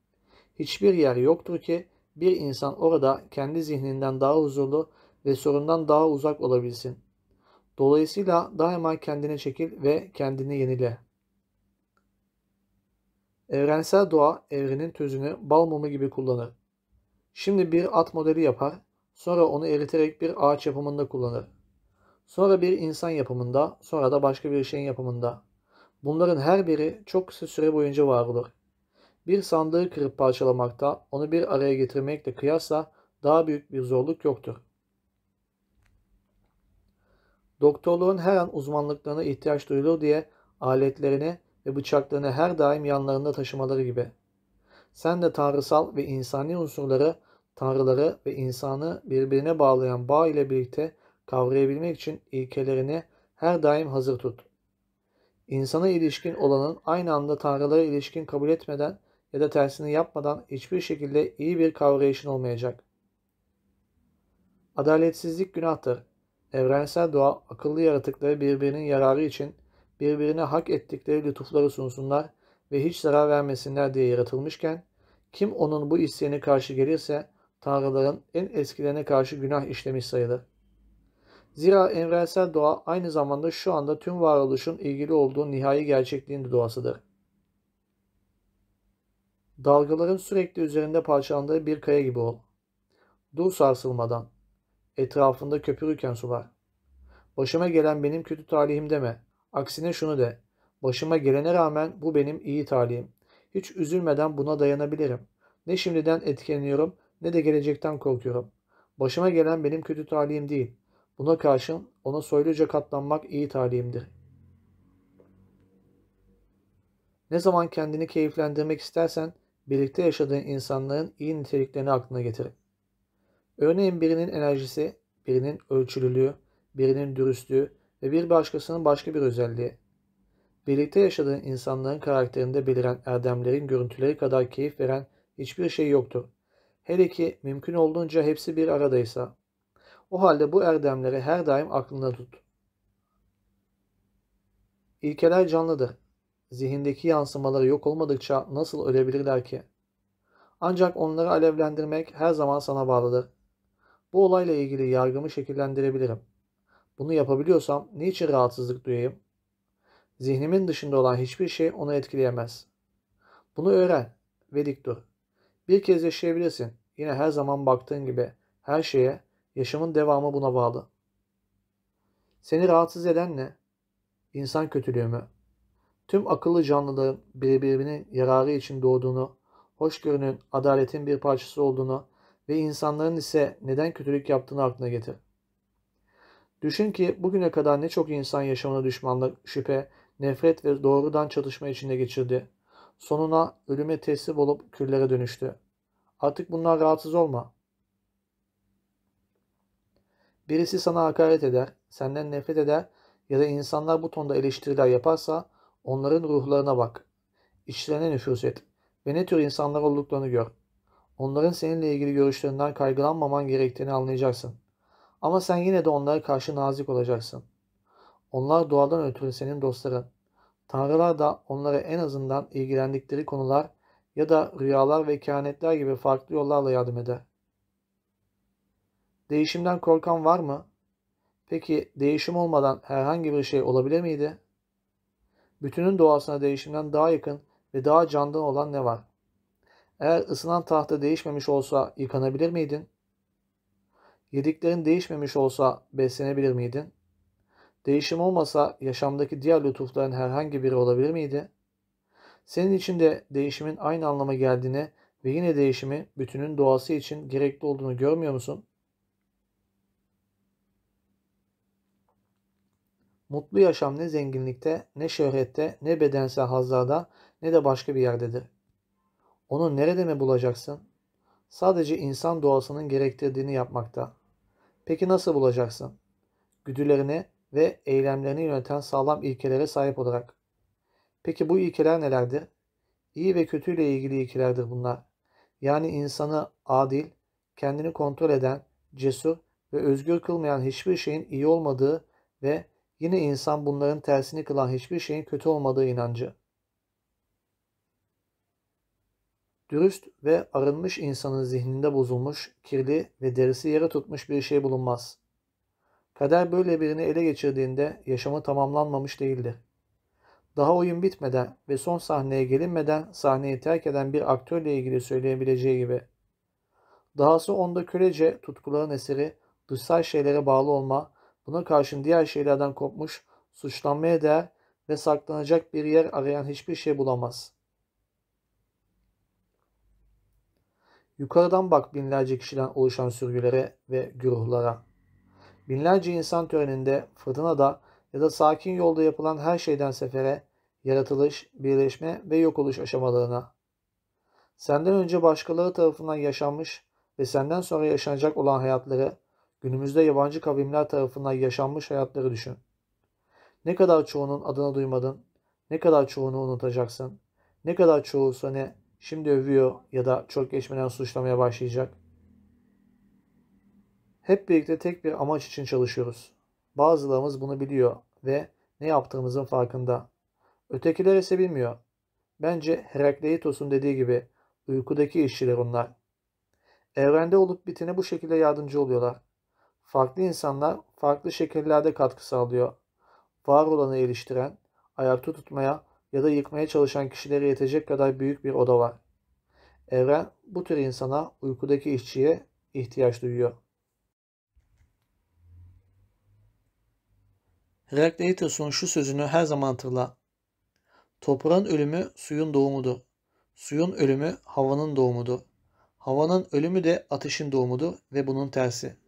Hiçbir yer yoktur ki bir insan orada kendi zihninden daha huzurlu ve sorundan daha uzak olabilsin. Dolayısıyla daima kendine çekil ve kendini yenile. Evrensel doğa evrenin tözünü bal mumu gibi kullanır. Şimdi bir at modeli yapar, sonra onu eriterek bir ağaç yapımında kullanır. Sonra bir insan yapımında, sonra da başka bir şeyin yapımında. Bunların her biri çok kısa süre boyunca var olur. Bir sandığı kırıp parçalamakta, onu bir araya getirmekle kıyasla daha büyük bir zorluk yoktur. Doktorluğun her an uzmanlıklarına ihtiyaç duyulur diye aletlerini ve bıçaklarını her daim yanlarında taşımaları gibi. Sen de tanrısal ve insani unsurları, tanrıları ve insanı birbirine bağlayan bağ ile birlikte kavrayabilmek için ilkelerini her daim hazır tut. İnsana ilişkin olanın aynı anda tanrılara ilişkin kabul etmeden ya da tersini yapmadan hiçbir şekilde iyi bir kavrayışın olmayacak. Adaletsizlik günahtır. Evrensel doğa akıllı yaratıkları birbirinin yararı için birbirine hak ettikleri lütufları sunsunlar ve hiç zarar vermesinler diye yaratılmışken kim onun bu isteğine karşı gelirse tanrıların en eskilerine karşı günah işlemiş sayılır. Zira evrensel doğa aynı zamanda şu anda tüm varoluşun ilgili olduğu nihai gerçekliğin de doğasıdır. Dalgaların sürekli üzerinde parçalandığı bir kaya gibi ol. Dur sarsılmadan. Etrafında köpürürken sular. Başıma gelen benim kötü talihim deme. Aksine şunu de. Başıma gelene rağmen bu benim iyi talihim. Hiç üzülmeden buna dayanabilirim. Ne şimdiden etkileniyorum ne de gelecekten korkuyorum. Başıma gelen benim kötü talihim değil. Buna karşın ona soyluca katlanmak iyi talihimdir. Ne zaman kendini keyiflendirmek istersen birlikte yaşadığın insanların iyi niteliklerini aklına getir. Örneğin birinin enerjisi, birinin ölçülülüğü, birinin dürüstlüğü ve bir başkasının başka bir özelliği. Birlikte yaşadığın insanların karakterinde beliren erdemlerin görüntüleri kadar keyif veren hiçbir şey yoktur. Hele ki mümkün olduğunca hepsi bir aradaysa. O halde bu erdemleri her daim aklında tut. İlkeler canlıdır. Zihindeki yansımaları yok olmadıkça nasıl ölebilirler ki? Ancak onları alevlendirmek her zaman sana bağlıdır. Bu olayla ilgili yargımı şekillendirebilirim. Bunu yapabiliyorsam niçin rahatsızlık duyayım? Zihnimin dışında olan hiçbir şey onu etkileyemez. Bunu öğren ve dik dur. Bir kez yaşayabilirsin. Yine her zaman baktığın gibi her şeye, yaşamın devamı buna bağlı. Seni rahatsız eden ne? İnsan kötülüğü mü? Tüm akıllı canlıların birbirinin yararı için doğduğunu, hoşgörünün, adaletin bir parçası olduğunu ve insanların ise neden kötülük yaptığını aklına getir. Düşün ki bugüne kadar ne çok insan yaşamına düşmanlık, şüphe, nefret ve doğrudan çatışma içinde geçirdi. Sonuna ölüme teslim olup küllere dönüştü. Artık bunlar rahatsız olma. Birisi sana hakaret eder, senden nefret eder ya da insanlar bu tonda eleştiriler yaparsa onların ruhlarına bak. İçlerine nüfus et ve ne tür insanlar olduklarını gör. Onların seninle ilgili görüşlerinden kaygılanmaman gerektiğini anlayacaksın. Ama sen yine de onlara karşı nazik olacaksın. Onlar doğadan ötürü senin dostların. Tanrılar da onlara en azından ilgilendikleri konular ya da rüyalar ve kehanetler gibi farklı yollarla yardım eder. Değişimden korkan var mı? Peki değişim olmadan herhangi bir şey olabilir miydi? Bütünün doğasına değişimden daha yakın ve daha canlı olan ne var? Eğer ısınan tahta değişmemiş olsa yıkanabilir miydin? Yediklerin değişmemiş olsa beslenebilir miydin? Değişim olmasa yaşamdaki diğer lütufların herhangi biri olabilir miydi? Senin için de değişimin aynı anlama geldiğini ve yine değişimi bütünün doğası için gerekli olduğunu görmüyor musun? Mutlu yaşam ne zenginlikte, ne şöhrette, ne bedensel hazlarda, ne de başka bir yerdedir. Onu nerede mi bulacaksın? Sadece insan doğasının gerektirdiğini yapmakta. Peki nasıl bulacaksın? Güdülerini ve eylemlerini yöneten sağlam ilkelere sahip olarak. Peki bu ilkeler nelerdir? İyi ve kötü ile ilgili ilkelerdir bunlar. Yani insanı adil, kendini kontrol eden, cesur ve özgür kılmayan hiçbir şeyin iyi olmadığı ve yine insan bunların tersini kılan hiçbir şeyin kötü olmadığı inancı. Dürüst ve arınmış insanın zihninde bozulmuş, kirli ve derisi yere tutmuş bir şey bulunmaz. Kader böyle birini ele geçirdiğinde yaşamı tamamlanmamış değildir. Daha oyun bitmeden ve son sahneye gelinmeden sahneyi terk eden bir aktörle ilgili söyleyebileceği gibi. Dahası onda kölece tutkuların eseri, dışsal şeylere bağlı olma, buna karşın diğer şeylerden kopmuş, suçlanmaya değer ve saklanacak bir yer arayan hiçbir şey bulamaz. Yukarıdan bak binlerce kişiden oluşan sürgülere ve güruhlara. Binlerce insan töreninde, fırtınada ya da sakin yolda yapılan her şeyden sefere, yaratılış, birleşme ve yok oluş aşamalarına. Senden önce başkaları tarafından yaşanmış ve senden sonra yaşanacak olan hayatları, günümüzde yabancı kavimler tarafından yaşanmış hayatları düşün. Ne kadar çoğunun adını duymadın, ne kadar çoğunu unutacaksın, ne kadar çoğu seni şimdi övüyor ya da çok geçmeden suçlamaya başlayacak. Hep birlikte tek bir amaç için çalışıyoruz. Bazılarımız bunu biliyor ve ne yaptığımızın farkında. Ötekiler ise bilmiyor. Bence Herakleitos'un dediği gibi uykudaki işçiler onlar. Evrende olup bitene bu şekilde yardımcı oluyorlar. Farklı insanlar farklı şekillerde katkı sağlıyor. Var olanı geliştiren, ayakta tutmaya ya da yıkmaya çalışan kişilere yetecek kadar büyük bir oda var. Evren bu tür insana, uykudaki işçiye ihtiyaç duyuyor. Herakleitos'un şu sözünü her zaman hatırla. Toprağın ölümü suyun doğumudur. Suyun ölümü havanın doğumudur. Havanın ölümü de ateşin doğumudur ve bunun tersi.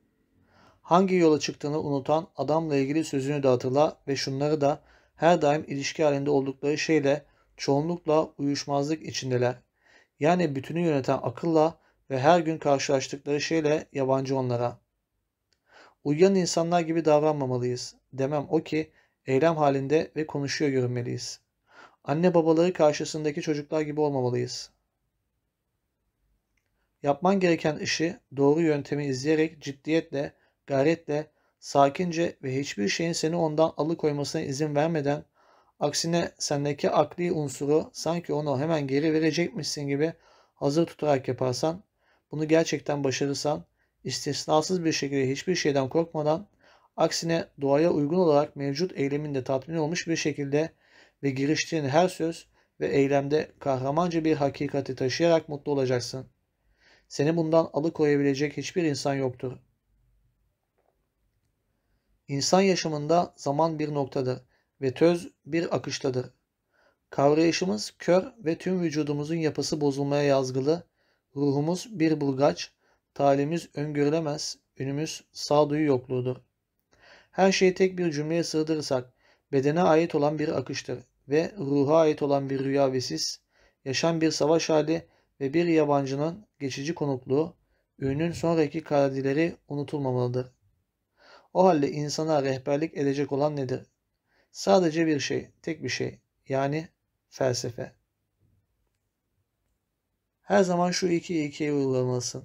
Hangi yola çıktığını unutan adamla ilgili sözünü de hatırla ve şunları da her daim ilişki halinde oldukları şeyle çoğunlukla uyuşmazlık içindeler. Yani bütünü yöneten akılla ve her gün karşılaştıkları şeyle yabancı onlara. Uyuyan insanlar gibi davranmamalıyız. Demem o ki eylem halinde ve konuşuyor görünmeliyiz. Anne babaları karşısındaki çocuklar gibi olmamalıyız. Yapman gereken işi doğru yöntemi izleyerek ciddiyetle, gayretle, sakince ve hiçbir şeyin seni ondan alıkoymasına izin vermeden, aksine sendeki akli unsuru sanki onu hemen geri verecekmişsin gibi hazır tutarak yaparsan, bunu gerçekten başarırsan, istisnasız bir şekilde hiçbir şeyden korkmadan, aksine doğaya uygun olarak mevcut eyleminde tatmin olmuş bir şekilde ve giriştiğin her söz ve eylemde kahramanca bir hakikati taşıyarak mutlu olacaksın. Seni bundan alıkoyabilecek hiçbir insan yoktur. İnsan yaşamında zaman bir noktadır ve töz bir akıştadır. Kavrayışımız kör ve tüm vücudumuzun yapısı bozulmaya yazgılı, ruhumuz bir burgaç, talimiz öngörülemez, önümüz sağduyu yokluğudur. Her şeyi tek bir cümleye sığdırırsak, bedene ait olan bir akıştır ve ruha ait olan bir rüya ve sis, yaşam bir savaş hali ve bir yabancının geçici konukluğu, ünün sonraki kadileri unutulmamalıdır. O halde insana rehberlik edecek olan nedir? Sadece bir şey, tek bir şey, yani felsefe. Her zaman şu iki ilkeyi uygulamalısın.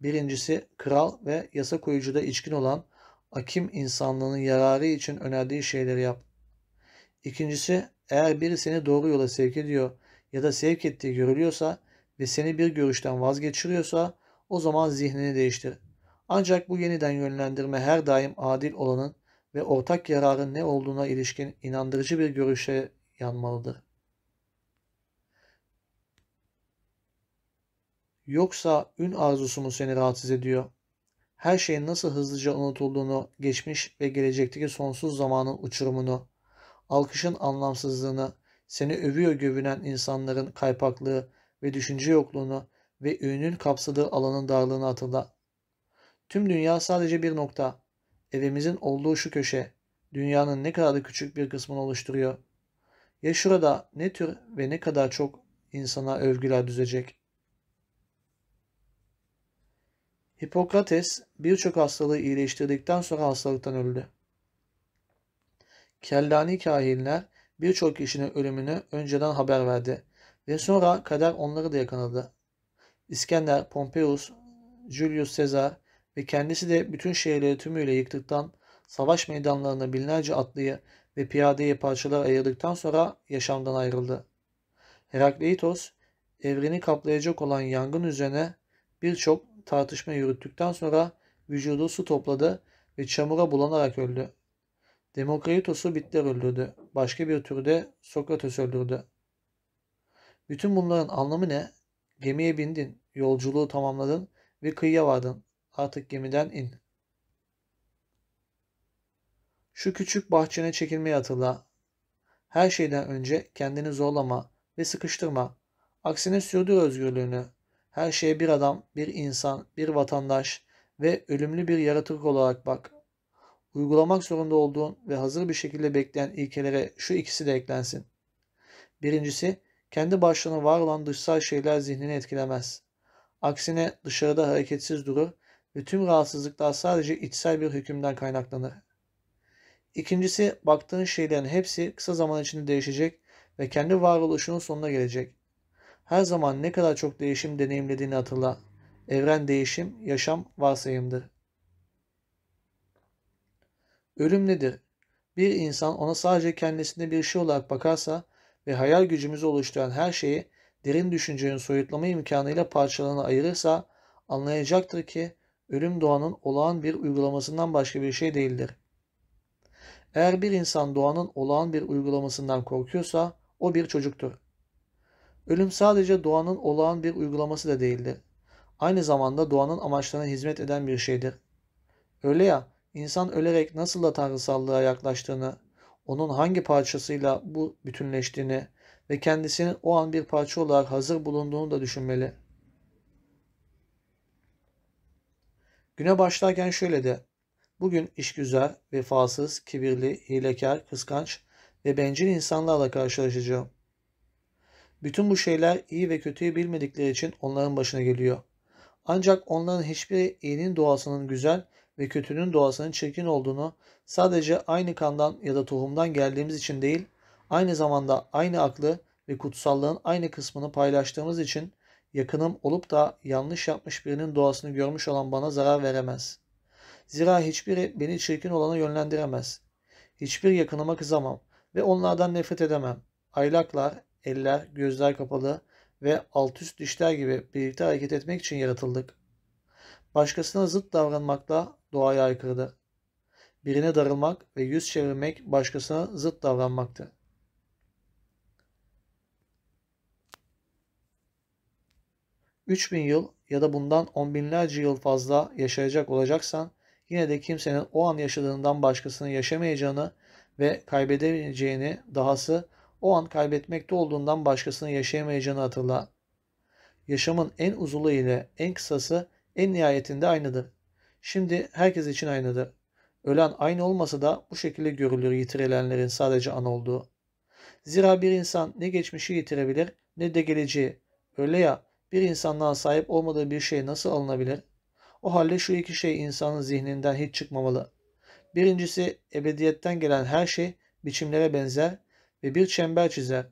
Birincisi, kral ve yasa koyucuda içkin olan akim insanlığının yararı için önerdiği şeyleri yap. İkincisi, eğer biri seni doğru yola sevk ediyor ya da sevk ettiği görülüyorsa ve seni bir görüşten vazgeçiriyorsa o zaman zihnini değiştir. Ancak bu yeniden yönlendirme her daim adil olanın ve ortak yararın ne olduğuna ilişkin inandırıcı bir görüşe yanmalıdır. Yoksa ün arzusu mu seni rahatsız ediyor? Her şeyin nasıl hızlıca unutulduğunu, geçmiş ve gelecekteki sonsuz zamanın uçurumunu, alkışın anlamsızlığını, seni övüyor gövünen insanların kaypaklığı ve düşünce yokluğunu ve ünün kapsadığı alanın darlığını hatırla. Tüm dünya sadece bir nokta. Evimizin olduğu şu köşe, dünyanın ne kadar da küçük bir kısmını oluşturuyor. Ya şurada ne tür ve ne kadar çok insana övgüler düzecek. Hipokrates birçok hastalığı iyileştirdikten sonra hastalıktan öldü. Kellani kahinler birçok kişinin ölümünü önceden haber verdi ve sonra kader onları da yakaladı. İskender, Pompeius, Julius Caesar ve kendisi de bütün şehirleri tümüyle yıktıktan, savaş meydanlarında binlerce atlıyı ve piyadeyi parçalar ayırdıktan sonra yaşamdan ayrıldı. Herakleitos, evreni kaplayacak olan yangın üzerine birçok tartışma yürüttükten sonra vücudu su topladı ve çamura bulanarak öldü. Demokritos'u Bitler öldürdü. Başka bir türde Sokrates öldürdü. Bütün bunların anlamı ne? Gemiye bindin, yolculuğu tamamladın ve kıyıya vardın. Artık gemiden in. Şu küçük bahçene çekilmeyi hatırla. Her şeyden önce kendini zorlama ve sıkıştırma. Aksine sürdür özgürlüğünü. Her şeye bir adam, bir insan, bir vatandaş ve ölümlü bir yaratık olarak bak. Uygulamak zorunda olduğun ve hazır bir şekilde bekleyen ilkelere şu ikisi de eklensin. Birincisi, kendi başlarına var olan dışsal şeyler zihnini etkilemez. Aksine dışarıda hareketsiz durur ve tüm rahatsızlıklar sadece içsel bir hükümden kaynaklanır. İkincisi, baktığın şeylerin hepsi kısa zaman içinde değişecek ve kendi varoluşunun sonuna gelecek. Her zaman ne kadar çok değişim deneyimlediğini hatırla. Evren değişim, yaşam varsayımdır. Ölüm nedir? Bir insan ona sadece kendisinde bir şey olarak bakarsa ve hayal gücümüzü oluşturan her şeyi derin düşüncenin soyutlama imkanıyla parçalarına ayırırsa anlayacaktır ki ölüm doğanın olağan bir uygulamasından başka bir şey değildir. Eğer bir insan doğanın olağan bir uygulamasından korkuyorsa o bir çocuktur. Ölüm sadece doğanın olağan bir uygulaması da değildir. Aynı zamanda doğanın amaçlarına hizmet eden bir şeydir. Öyle ya, insan ölerek nasıl da tanrısallığa yaklaştığını, onun hangi parçasıyla bu bütünleştiğini ve kendisinin o an bir parça olarak hazır bulunduğunu da düşünmeli. Güne başlarken şöyle de, bugün işgüzar, vefasız, kibirli, hilekar, kıskanç ve bencil insanlarla karşılaşacağım. Bütün bu şeyler iyi ve kötüyü bilmedikleri için onların başına geliyor. Ancak onların hiçbiri iyinin doğasının güzel ve kötünün doğasının çirkin olduğunu sadece aynı kandan ya da tohumdan geldiğimiz için değil, aynı zamanda aynı aklı ve kutsallığın aynı kısmını paylaştığımız için yakınım olup da yanlış yapmış birinin doğasını görmüş olan bana zarar veremez. Zira hiçbiri beni çirkin olana yönlendiremez. Hiçbir yakınıma kızamam ve onlardan nefret edemem. Aylaklar, eller, gözler kapalı ve alt üst dişler gibi birlikte hareket etmek için yaratıldık. Başkasına zıt davranmakla doğaya aykırıdır. Birine darılmak ve yüz çevirmek başkasına zıt davranmaktır. Üç bin yıl ya da bundan on binlerce yıl fazla yaşayacak olacaksan yine de kimsenin o an yaşadığından başkasının yaşamayacağını ve kaybedemeyeceğini dahası o an kaybetmekte olduğundan başkasının yaşayamayacağını hatırla. Yaşamın en uzulu ile en kısası en nihayetinde aynıdır. Şimdi herkes için aynıdır. Ölen aynı olmasa da bu şekilde görülür yitirilenlerin sadece an olduğu. Zira bir insan ne geçmişi yitirebilir ne de geleceği. Öyle ya bir insandan sahip olmadığı bir şey nasıl alınabilir? O halde şu iki şey insanın zihninden hiç çıkmamalı. Birincisi ebediyetten gelen her şey biçimlere benzer ve bir çember çizer.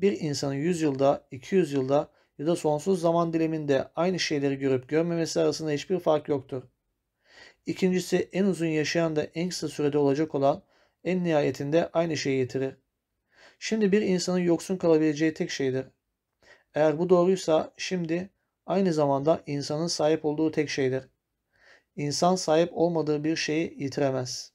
Bir insanın 100 yılda, 200 yılda ya da sonsuz zaman diliminde aynı şeyleri görüp görmemesi arasında hiçbir fark yoktur. İkincisi en uzun yaşayan da en kısa sürede olacak olan en nihayetinde aynı şeyi getirir. Şimdi bir insanın yoksun kalabileceği tek şeydir. Eğer bu doğruysa şimdi aynı zamanda insanın sahip olduğu tek şeydir. İnsan sahip olmadığı bir şeyi yitiremez.